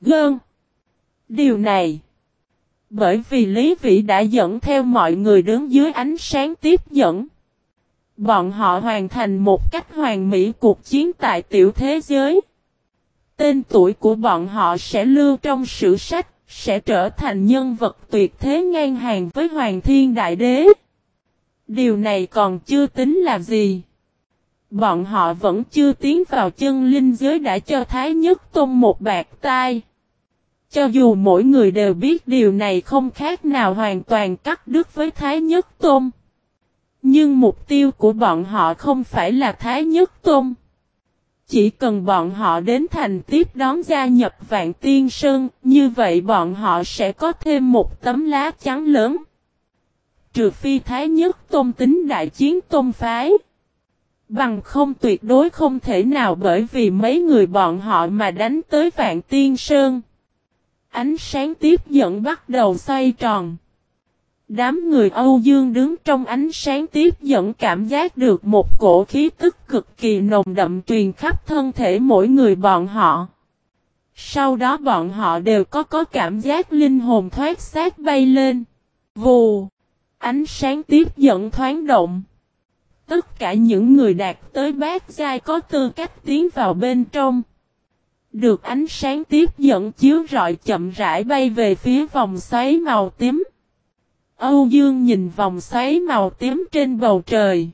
Gơn. Điều này. Bởi vì Lý Vĩ đã dẫn theo mọi người đứng dưới ánh sáng tiếp dẫn. Bọn họ hoàn thành một cách hoàn mỹ cuộc chiến tại tiểu thế giới. Tên tuổi của bọn họ sẽ lưu trong sử sách, sẽ trở thành nhân vật tuyệt thế ngang hàng với Hoàng Thiên Đại Đế. Điều này còn chưa tính là gì. Bọn họ vẫn chưa tiến vào chân linh giới đã cho Thái Nhất Tôn một bạc tai. Cho dù mỗi người đều biết điều này không khác nào hoàn toàn cắt đứt với Thái Nhất Tôn. Nhưng mục tiêu của bọn họ không phải là Thái Nhất Tôn. Chỉ cần bọn họ đến thành tiếp đón gia nhập Vạn Tiên Sơn, như vậy bọn họ sẽ có thêm một tấm lá trắng lớn. Trừ phi Thái Nhất Tôn tính đại chiến tôn phái. Bằng không tuyệt đối không thể nào bởi vì mấy người bọn họ mà đánh tới Vạn Tiên Sơn. Ánh sáng tiếp dẫn bắt đầu xoay tròn. Đám người Âu Dương đứng trong ánh sáng tiếp dẫn cảm giác được một cổ khí tức cực kỳ nồng đậm truyền khắp thân thể mỗi người bọn họ. Sau đó bọn họ đều có có cảm giác linh hồn thoát xác bay lên. Vù! Ánh sáng tiếp dẫn thoáng động. Tất cả những người đạt tới bát giai có tư cách tiến vào bên trong. Được ánh sáng tiếp dẫn chiếu rọi chậm rãi bay về phía vòng xoáy màu tím. Âu Dương nhìn vòng xoáy màu tím trên bầu trời.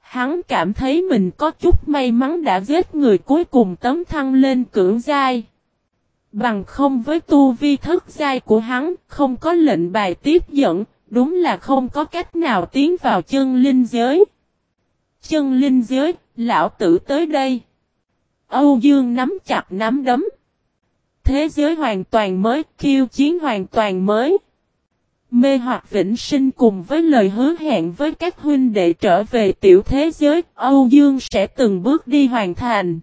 Hắn cảm thấy mình có chút may mắn đã giết người cuối cùng tấm thăng lên cưỡng giai. Bằng không với tu vi thức giai của hắn, không có lệnh bài tiếp dẫn, đúng là không có cách nào tiến vào chân linh giới. Chân linh giới, lão tử tới đây. Âu Dương nắm chặt nắm đấm. Thế giới hoàn toàn mới, khiêu chiến hoàn toàn mới. Mê hoặc vĩnh sinh cùng với lời hứa hẹn với các huynh đệ trở về tiểu thế giới, Âu Dương sẽ từng bước đi hoàn thành.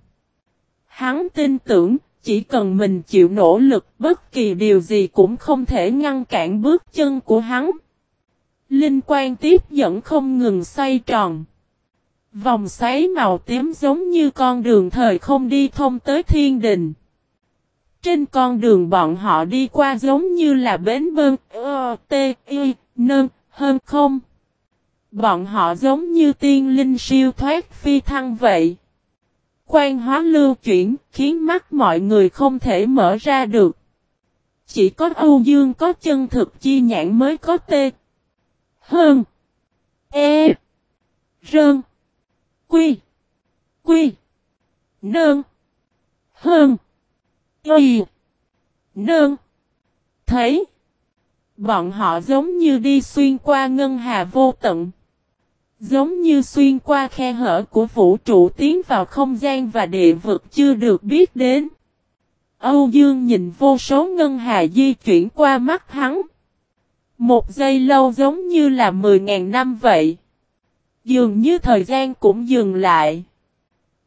Hắn tin tưởng, chỉ cần mình chịu nỗ lực, bất kỳ điều gì cũng không thể ngăn cản bước chân của hắn. Linh quan tiếp dẫn không ngừng xoay tròn. Vòng xoáy màu tím giống như con đường thời không đi thông tới thiên đình. Trên con đường bọn họ đi qua giống như là bến bơn, ơ, tê, y, nơn, hơn không. Bọn họ giống như tiên linh siêu thoát phi thăng vậy. Quan hóa lưu chuyển khiến mắt mọi người không thể mở ra được. Chỉ có Âu Dương có chân thực chi nhãn mới có tê. Hơn. E. Rơn. Quy. Quy. nương Hơn. Y. Nương. Thấy. Bọn họ giống như đi xuyên qua ngân hà vô tận. Giống như xuyên qua khe hở của vũ trụ tiến vào không gian và địa vực chưa được biết đến. Âu Dương nhìn vô số ngân hà di chuyển qua mắt hắn. Một giây lâu giống như là 10.000 năm vậy. Dường như thời gian cũng dừng lại.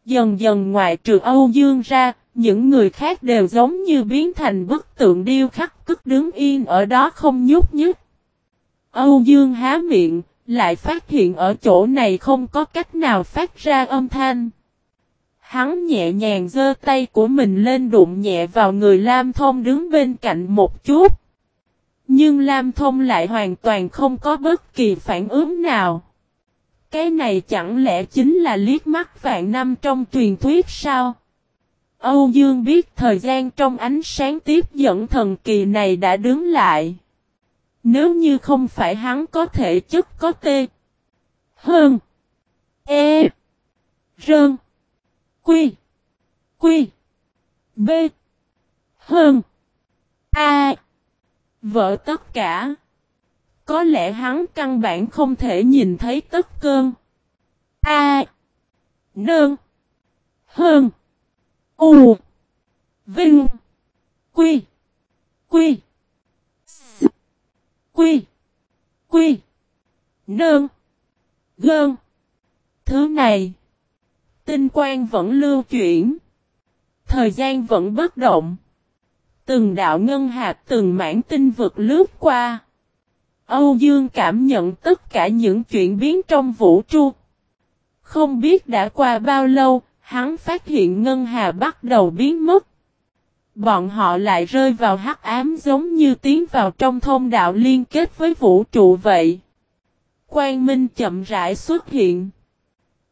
Dần dần ngoài trừ Âu Dương ra, những người khác đều giống như biến thành bức tượng điêu khắc cất đứng yên ở đó không nhúc nhích. Âu Dương há miệng, lại phát hiện ở chỗ này không có cách nào phát ra âm thanh. Hắn nhẹ nhàng giơ tay của mình lên đụng nhẹ vào người Lam Thông đứng bên cạnh một chút. Nhưng Lam Thông lại hoàn toàn không có bất kỳ phản ứng nào. Cái này chẳng lẽ chính là liếc mắt vạn năm trong truyền thuyết sao? Âu Dương biết thời gian trong ánh sáng tiếp dẫn thần kỳ này đã đứng lại. Nếu như không phải hắn có thể chất có tê. Hơn. E. Rơn. Quy. Quy. B. Hơn. A. Vợ tất cả. Có lẽ hắn căn bản không thể nhìn thấy tất cơn. A. Nương. Hơn. U. Vinh. Quy. Quy. S. Quy. Quy. Nương. Gơn. Thứ này. Tinh quang vẫn lưu chuyển. Thời gian vẫn bất động. Từng đạo ngân hạt từng mảng tinh vực lướt qua. Âu Dương cảm nhận tất cả những chuyện biến trong vũ trụ. Không biết đã qua bao lâu, hắn phát hiện ngân hà bắt đầu biến mất. Bọn họ lại rơi vào hắc ám giống như tiến vào trong thông đạo liên kết với vũ trụ vậy. Quang Minh chậm rãi xuất hiện.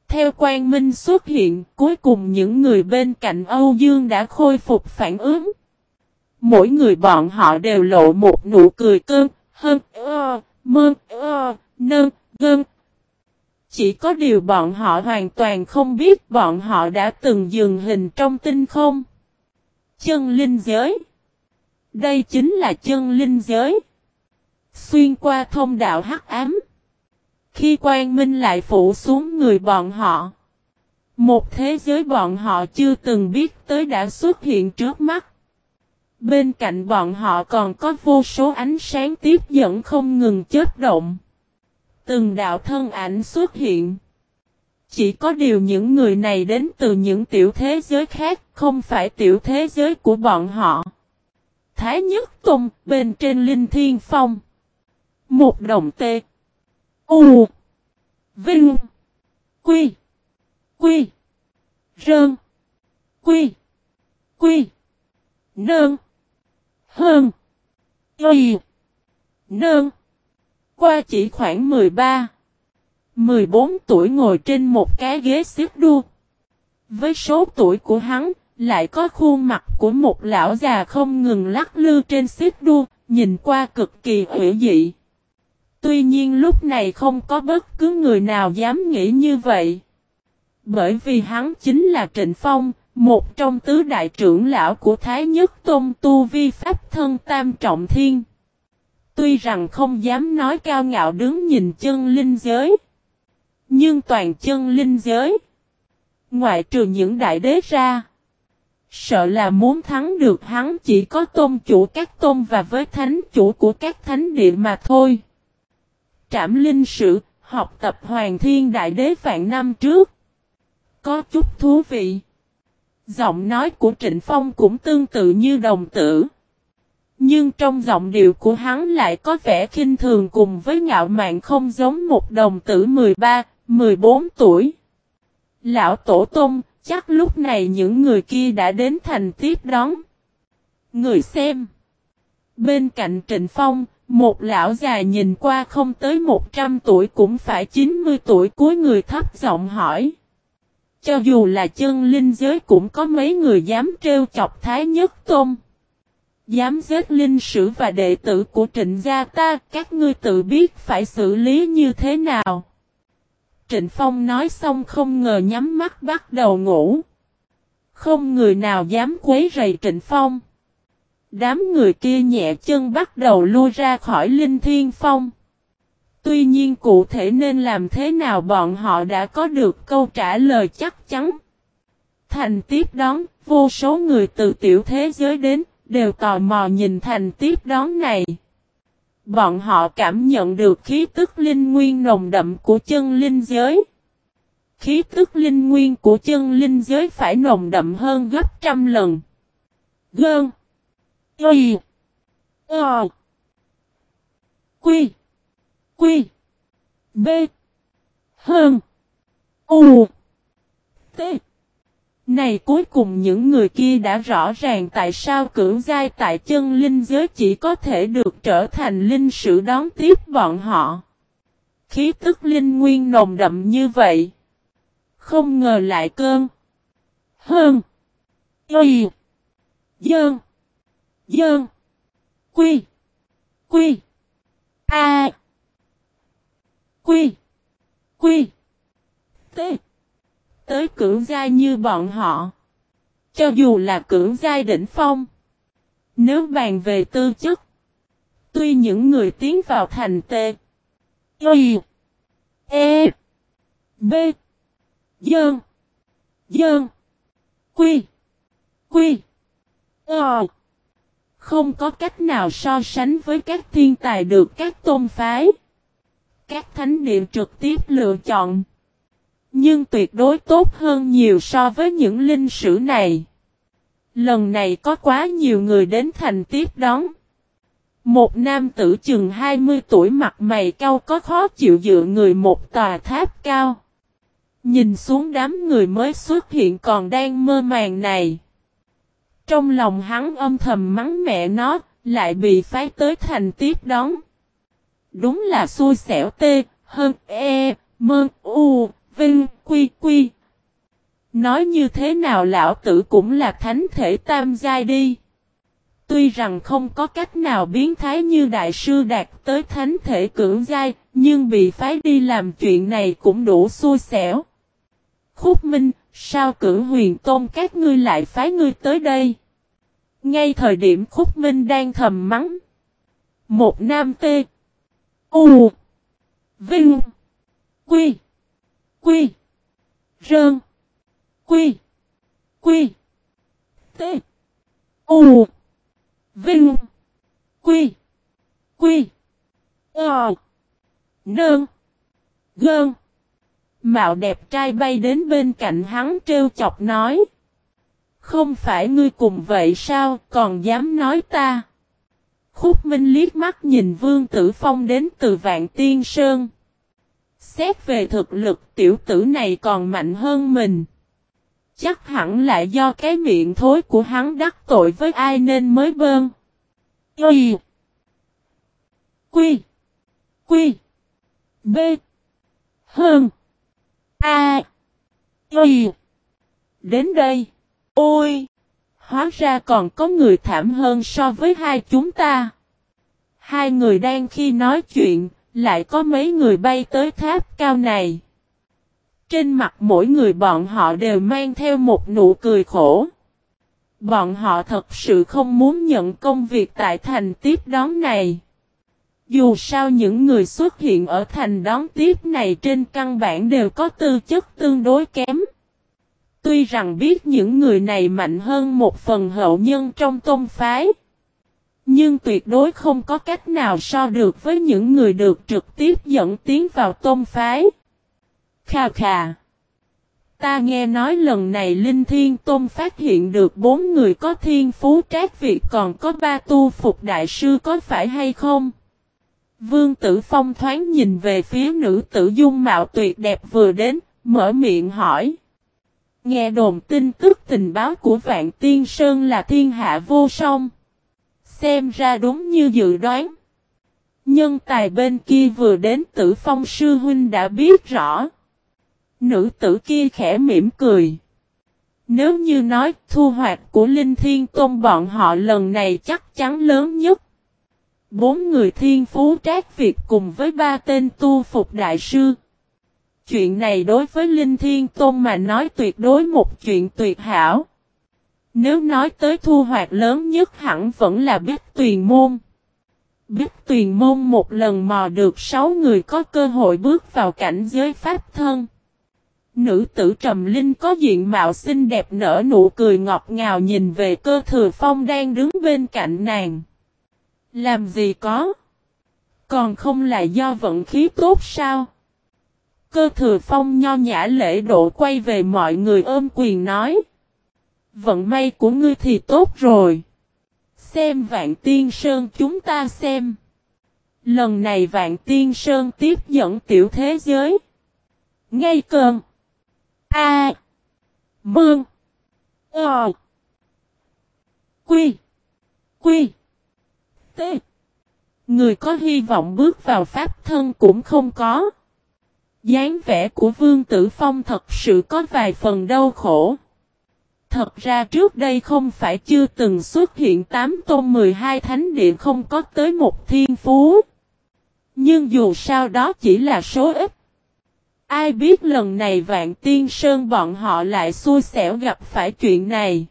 Theo Quang Minh xuất hiện, cuối cùng những người bên cạnh Âu Dương đã khôi phục phản ứng. Mỗi người bọn họ đều lộ một nụ cười cơn, hơn, ơ, mơn, ơ, nơn, gơn, chỉ có điều bọn họ hoàn toàn không biết bọn họ đã từng dừng hình trong tinh không. Chân linh giới. Đây chính là chân linh giới. Xuyên qua thông đạo hắc ám. Khi quang minh lại phủ xuống người bọn họ. Một thế giới bọn họ chưa từng biết tới đã xuất hiện trước mắt. Bên cạnh bọn họ còn có vô số ánh sáng tiếp dẫn không ngừng chết động. Từng đạo thân ảnh xuất hiện. Chỉ có điều những người này đến từ những tiểu thế giới khác, không phải tiểu thế giới của bọn họ. Thái Nhất Tùng, bên trên Linh Thiên Phong. Một đồng tê. U. Vinh. Quy. Quy. Rơn. Quy. Quy. Nơn. Hơn. Y. Nơn. Qua chỉ khoảng 13. 14 tuổi ngồi trên một cái ghế xếp đua. Với số tuổi của hắn, lại có khuôn mặt của một lão già không ngừng lắc lư trên xếp đua, nhìn qua cực kỳ hữu dị. Tuy nhiên lúc này không có bất cứ người nào dám nghĩ như vậy. Bởi vì hắn chính là Trịnh Phong, một trong tứ đại trưởng lão của Thái Nhất Tôn Tu Vi Pháp Thân Tam Trọng Thiên. Tuy rằng không dám nói cao ngạo đứng nhìn chân linh giới. Nhưng toàn chân linh giới. Ngoại trừ những đại đế ra. Sợ là muốn thắng được hắn chỉ có tôn chủ các tôn và với thánh chủ của các thánh địa mà thôi. Trảm linh sự học tập hoàng thiên đại đế vạn năm trước. Có chút thú vị. Giọng nói của Trịnh Phong cũng tương tự như đồng tử. Nhưng trong giọng điệu của hắn lại có vẻ khinh thường cùng với ngạo mạn không giống một đồng tử 13, 14 tuổi. Lão Tổ Tông, chắc lúc này những người kia đã đến thành tiếp đón. Người xem. Bên cạnh Trịnh Phong, một lão già nhìn qua không tới 100 tuổi cũng phải 90 tuổi cuối người thấp giọng hỏi. Cho dù là chân linh giới cũng có mấy người dám trêu chọc Thái Nhất Tôn. Dám giết linh sử và đệ tử của trịnh gia ta, các ngươi tự biết phải xử lý như thế nào. Trịnh Phong nói xong không ngờ nhắm mắt bắt đầu ngủ. Không người nào dám quấy rầy Trịnh Phong. Đám người kia nhẹ chân bắt đầu lui ra khỏi Linh Thiên Phong. Tuy nhiên cụ thể nên làm thế nào bọn họ đã có được câu trả lời chắc chắn. Thành tiếp đón, vô số người từ tiểu thế giới đến, đều tò mò nhìn thành tiếp đón này. Bọn họ cảm nhận được khí tức linh nguyên nồng đậm của chân linh giới. Khí tức linh nguyên của chân linh giới phải nồng đậm hơn gấp trăm lần. Gơn. Y. Ờ. Quy. Quy. B. Hơn. U. T. Này, cuối cùng những người kia đã rõ ràng tại sao cửu giai tại chân linh giới chỉ có thể được trở thành linh sử đón tiếp bọn họ. Khí tức linh nguyên nồng đậm như vậy. Không ngờ lại cơn. Hơn. Y. Dơn. Dơn. Quy. Quy. A. Quy. Quy. T. Tới cưỡng giai như bọn họ. Cho dù là cưỡng giai đỉnh phong. Nếu bàn về tư chất. Tuy những người tiến vào thành T. Y. E. B. Dơn. Dơn. Quy. Quy. Ờ. Không có cách nào so sánh với các thiên tài được các tôn phái. Các thánh điện trực tiếp lựa chọn. Nhưng tuyệt đối tốt hơn nhiều so với những linh sử này. Lần này có quá nhiều người đến thành tiếp đón. Một nam tử chừng 20 tuổi mặt mày cao có khó chịu dựa người một tòa tháp cao. Nhìn xuống đám người mới xuất hiện còn đang mơ màng này. Trong lòng hắn âm thầm mắng mẹ nó, lại bị phái tới thành tiếp đón. Đúng là xui xẻo tê, hơn e, mơ, u, vinh, quy, quy. Nói như thế nào lão tử cũng là thánh thể tam giai đi. Tuy rằng không có cách nào biến thái như đại sư đạt tới thánh thể cưỡng giai, nhưng bị phái đi làm chuyện này cũng đủ xui xẻo. Khúc Minh, sao cử huyền tôn các ngươi lại phái ngươi tới đây? Ngay thời điểm Khúc Minh đang thầm mắng. Một nam tê. U. Vinh. Quy. Quy. Rơn. Quy. Quy. T. U. Vinh. Quy. Quy. Ờ. Nơn. Gơn. Mạo đẹp trai bay đến bên cạnh hắn trêu chọc nói. Không phải ngươi cùng vậy sao, còn dám nói ta. Khúc Minh liếc mắt nhìn Vương Tử Phong đến từ Vạn Tiên Sơn. Xét về thực lực, tiểu tử này còn mạnh hơn mình. Chắc hẳn lại do cái miệng thối của hắn đắc tội với ai nên mới bơn. Y. Quy. Quy. B. Hơn. A. Y. Đến đây. Ôi! Hóa ra còn có người thảm hơn so với hai chúng ta. Hai người đang khi nói chuyện, lại có mấy người bay tới tháp cao này. Trên mặt mỗi người bọn họ đều mang theo một nụ cười khổ. Bọn họ thật sự không muốn nhận công việc tại thành tiếp đón này. Dù sao những người xuất hiện ở thành đón tiếp này trên căn bản đều có tư chất tương đối kém. Tuy rằng biết những người này mạnh hơn một phần hậu nhân trong tôn phái. Nhưng tuyệt đối không có cách nào so được với những người được trực tiếp dẫn tiến vào tôn phái. Khà khà. Ta nghe nói lần này Linh Thiên Tôn phát hiện được bốn người có thiên phú trác việc còn có ba tu phục đại sư có phải hay không? Vương Tử Phong thoáng nhìn về phía nữ tử dung mạo tuyệt đẹp vừa đến, mở miệng hỏi. Nghe đồn tin tức tình báo của Vạn Tiên Sơn là thiên hạ vô song. Xem ra đúng như dự đoán. Nhân tài bên kia vừa đến tử phong sư huynh đã biết rõ. Nữ tử kia khẽ mỉm cười. Nếu như nói thu hoạch của Linh Thiên Tôn bọn họ lần này chắc chắn lớn nhất. Bốn người thiên phú trác việc cùng với ba tên tu phục đại sư. Chuyện này đối với Linh Thiên Tôn mà nói tuyệt đối một chuyện tuyệt hảo. Nếu nói tới thu hoạch lớn nhất hẳn vẫn là Bích Tuyền Môn. Bích Tuyền Môn một lần mò được sáu người có cơ hội bước vào cảnh giới pháp thân. Nữ tử Trầm Linh có diện mạo xinh đẹp nở nụ cười ngọt ngào nhìn về cơ thừa phong đang đứng bên cạnh nàng. Làm gì có? Còn không là do vận khí tốt sao? Cơ thừa phong nho nhã lễ độ quay về mọi người ôm quyền nói. Vận may của ngươi thì tốt rồi. Xem vạn tiên sơn chúng ta xem. Lần này vạn tiên sơn tiếp dẫn tiểu thế giới. Ngay cơn. A. À. Mương. Ờ. Quy. Quy. T. Người có hy vọng bước vào pháp thân cũng không có dáng vẻ của Vương Tử Phong thật sự có vài phần đau khổ. Thật ra trước đây không phải chưa từng xuất hiện 8 tôn 12 thánh điện không có tới một thiên phú. Nhưng dù sao đó chỉ là số ít. Ai biết lần này vạn tiên sơn bọn họ lại xui xẻo gặp phải chuyện này.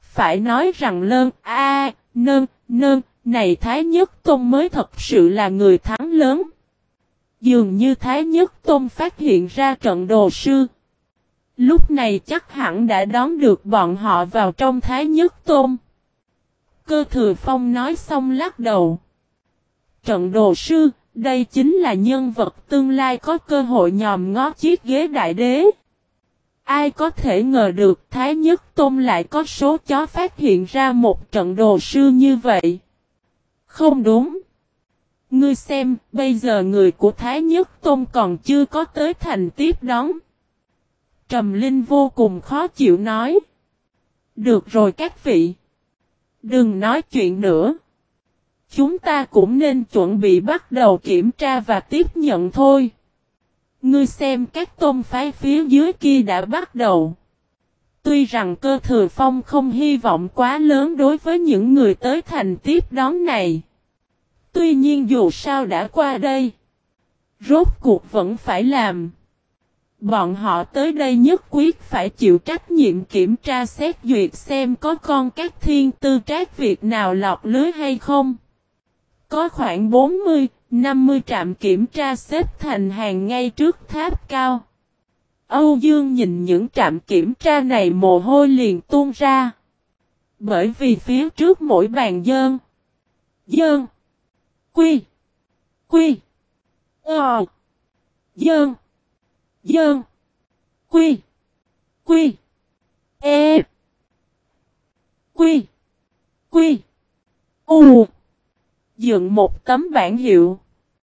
Phải nói rằng lơn, a, nơn nơn, này Thái Nhất Tôn mới thật sự là người thắng lớn. Dường như Thái Nhất Tôn phát hiện ra trận đồ sư. Lúc này chắc hẳn đã đón được bọn họ vào trong Thái Nhất Tôn. Cơ thừa phong nói xong lắc đầu. Trận đồ sư, đây chính là nhân vật tương lai có cơ hội nhòm ngó chiếc ghế đại đế. Ai có thể ngờ được Thái Nhất Tôn lại có số chó phát hiện ra một trận đồ sư như vậy? Không đúng. Ngươi xem, bây giờ người của Thái Nhất Tôn còn chưa có tới thành tiếp đón. Trầm Linh vô cùng khó chịu nói. Được rồi các vị. Đừng nói chuyện nữa. Chúng ta cũng nên chuẩn bị bắt đầu kiểm tra và tiếp nhận thôi. Ngươi xem các tôn phái phía dưới kia đã bắt đầu. Tuy rằng cơ thừa phong không hy vọng quá lớn đối với những người tới thành tiếp đón này. Tuy nhiên dù sao đã qua đây. Rốt cuộc vẫn phải làm. Bọn họ tới đây nhất quyết phải chịu trách nhiệm kiểm tra xét duyệt xem có con các thiên tư trác việc nào lọt lưới hay không. Có khoảng 40, 50 trạm kiểm tra xếp thành hàng ngay trước tháp cao. Âu Dương nhìn những trạm kiểm tra này mồ hôi liền tuôn ra. Bởi vì phía trước mỗi bàn dơn. Dơn. Quy. Quy. Ờ. Dơn. Dơn. Quy. Quy. E. Quy. Quy. U. Dựng một tấm bản hiệu.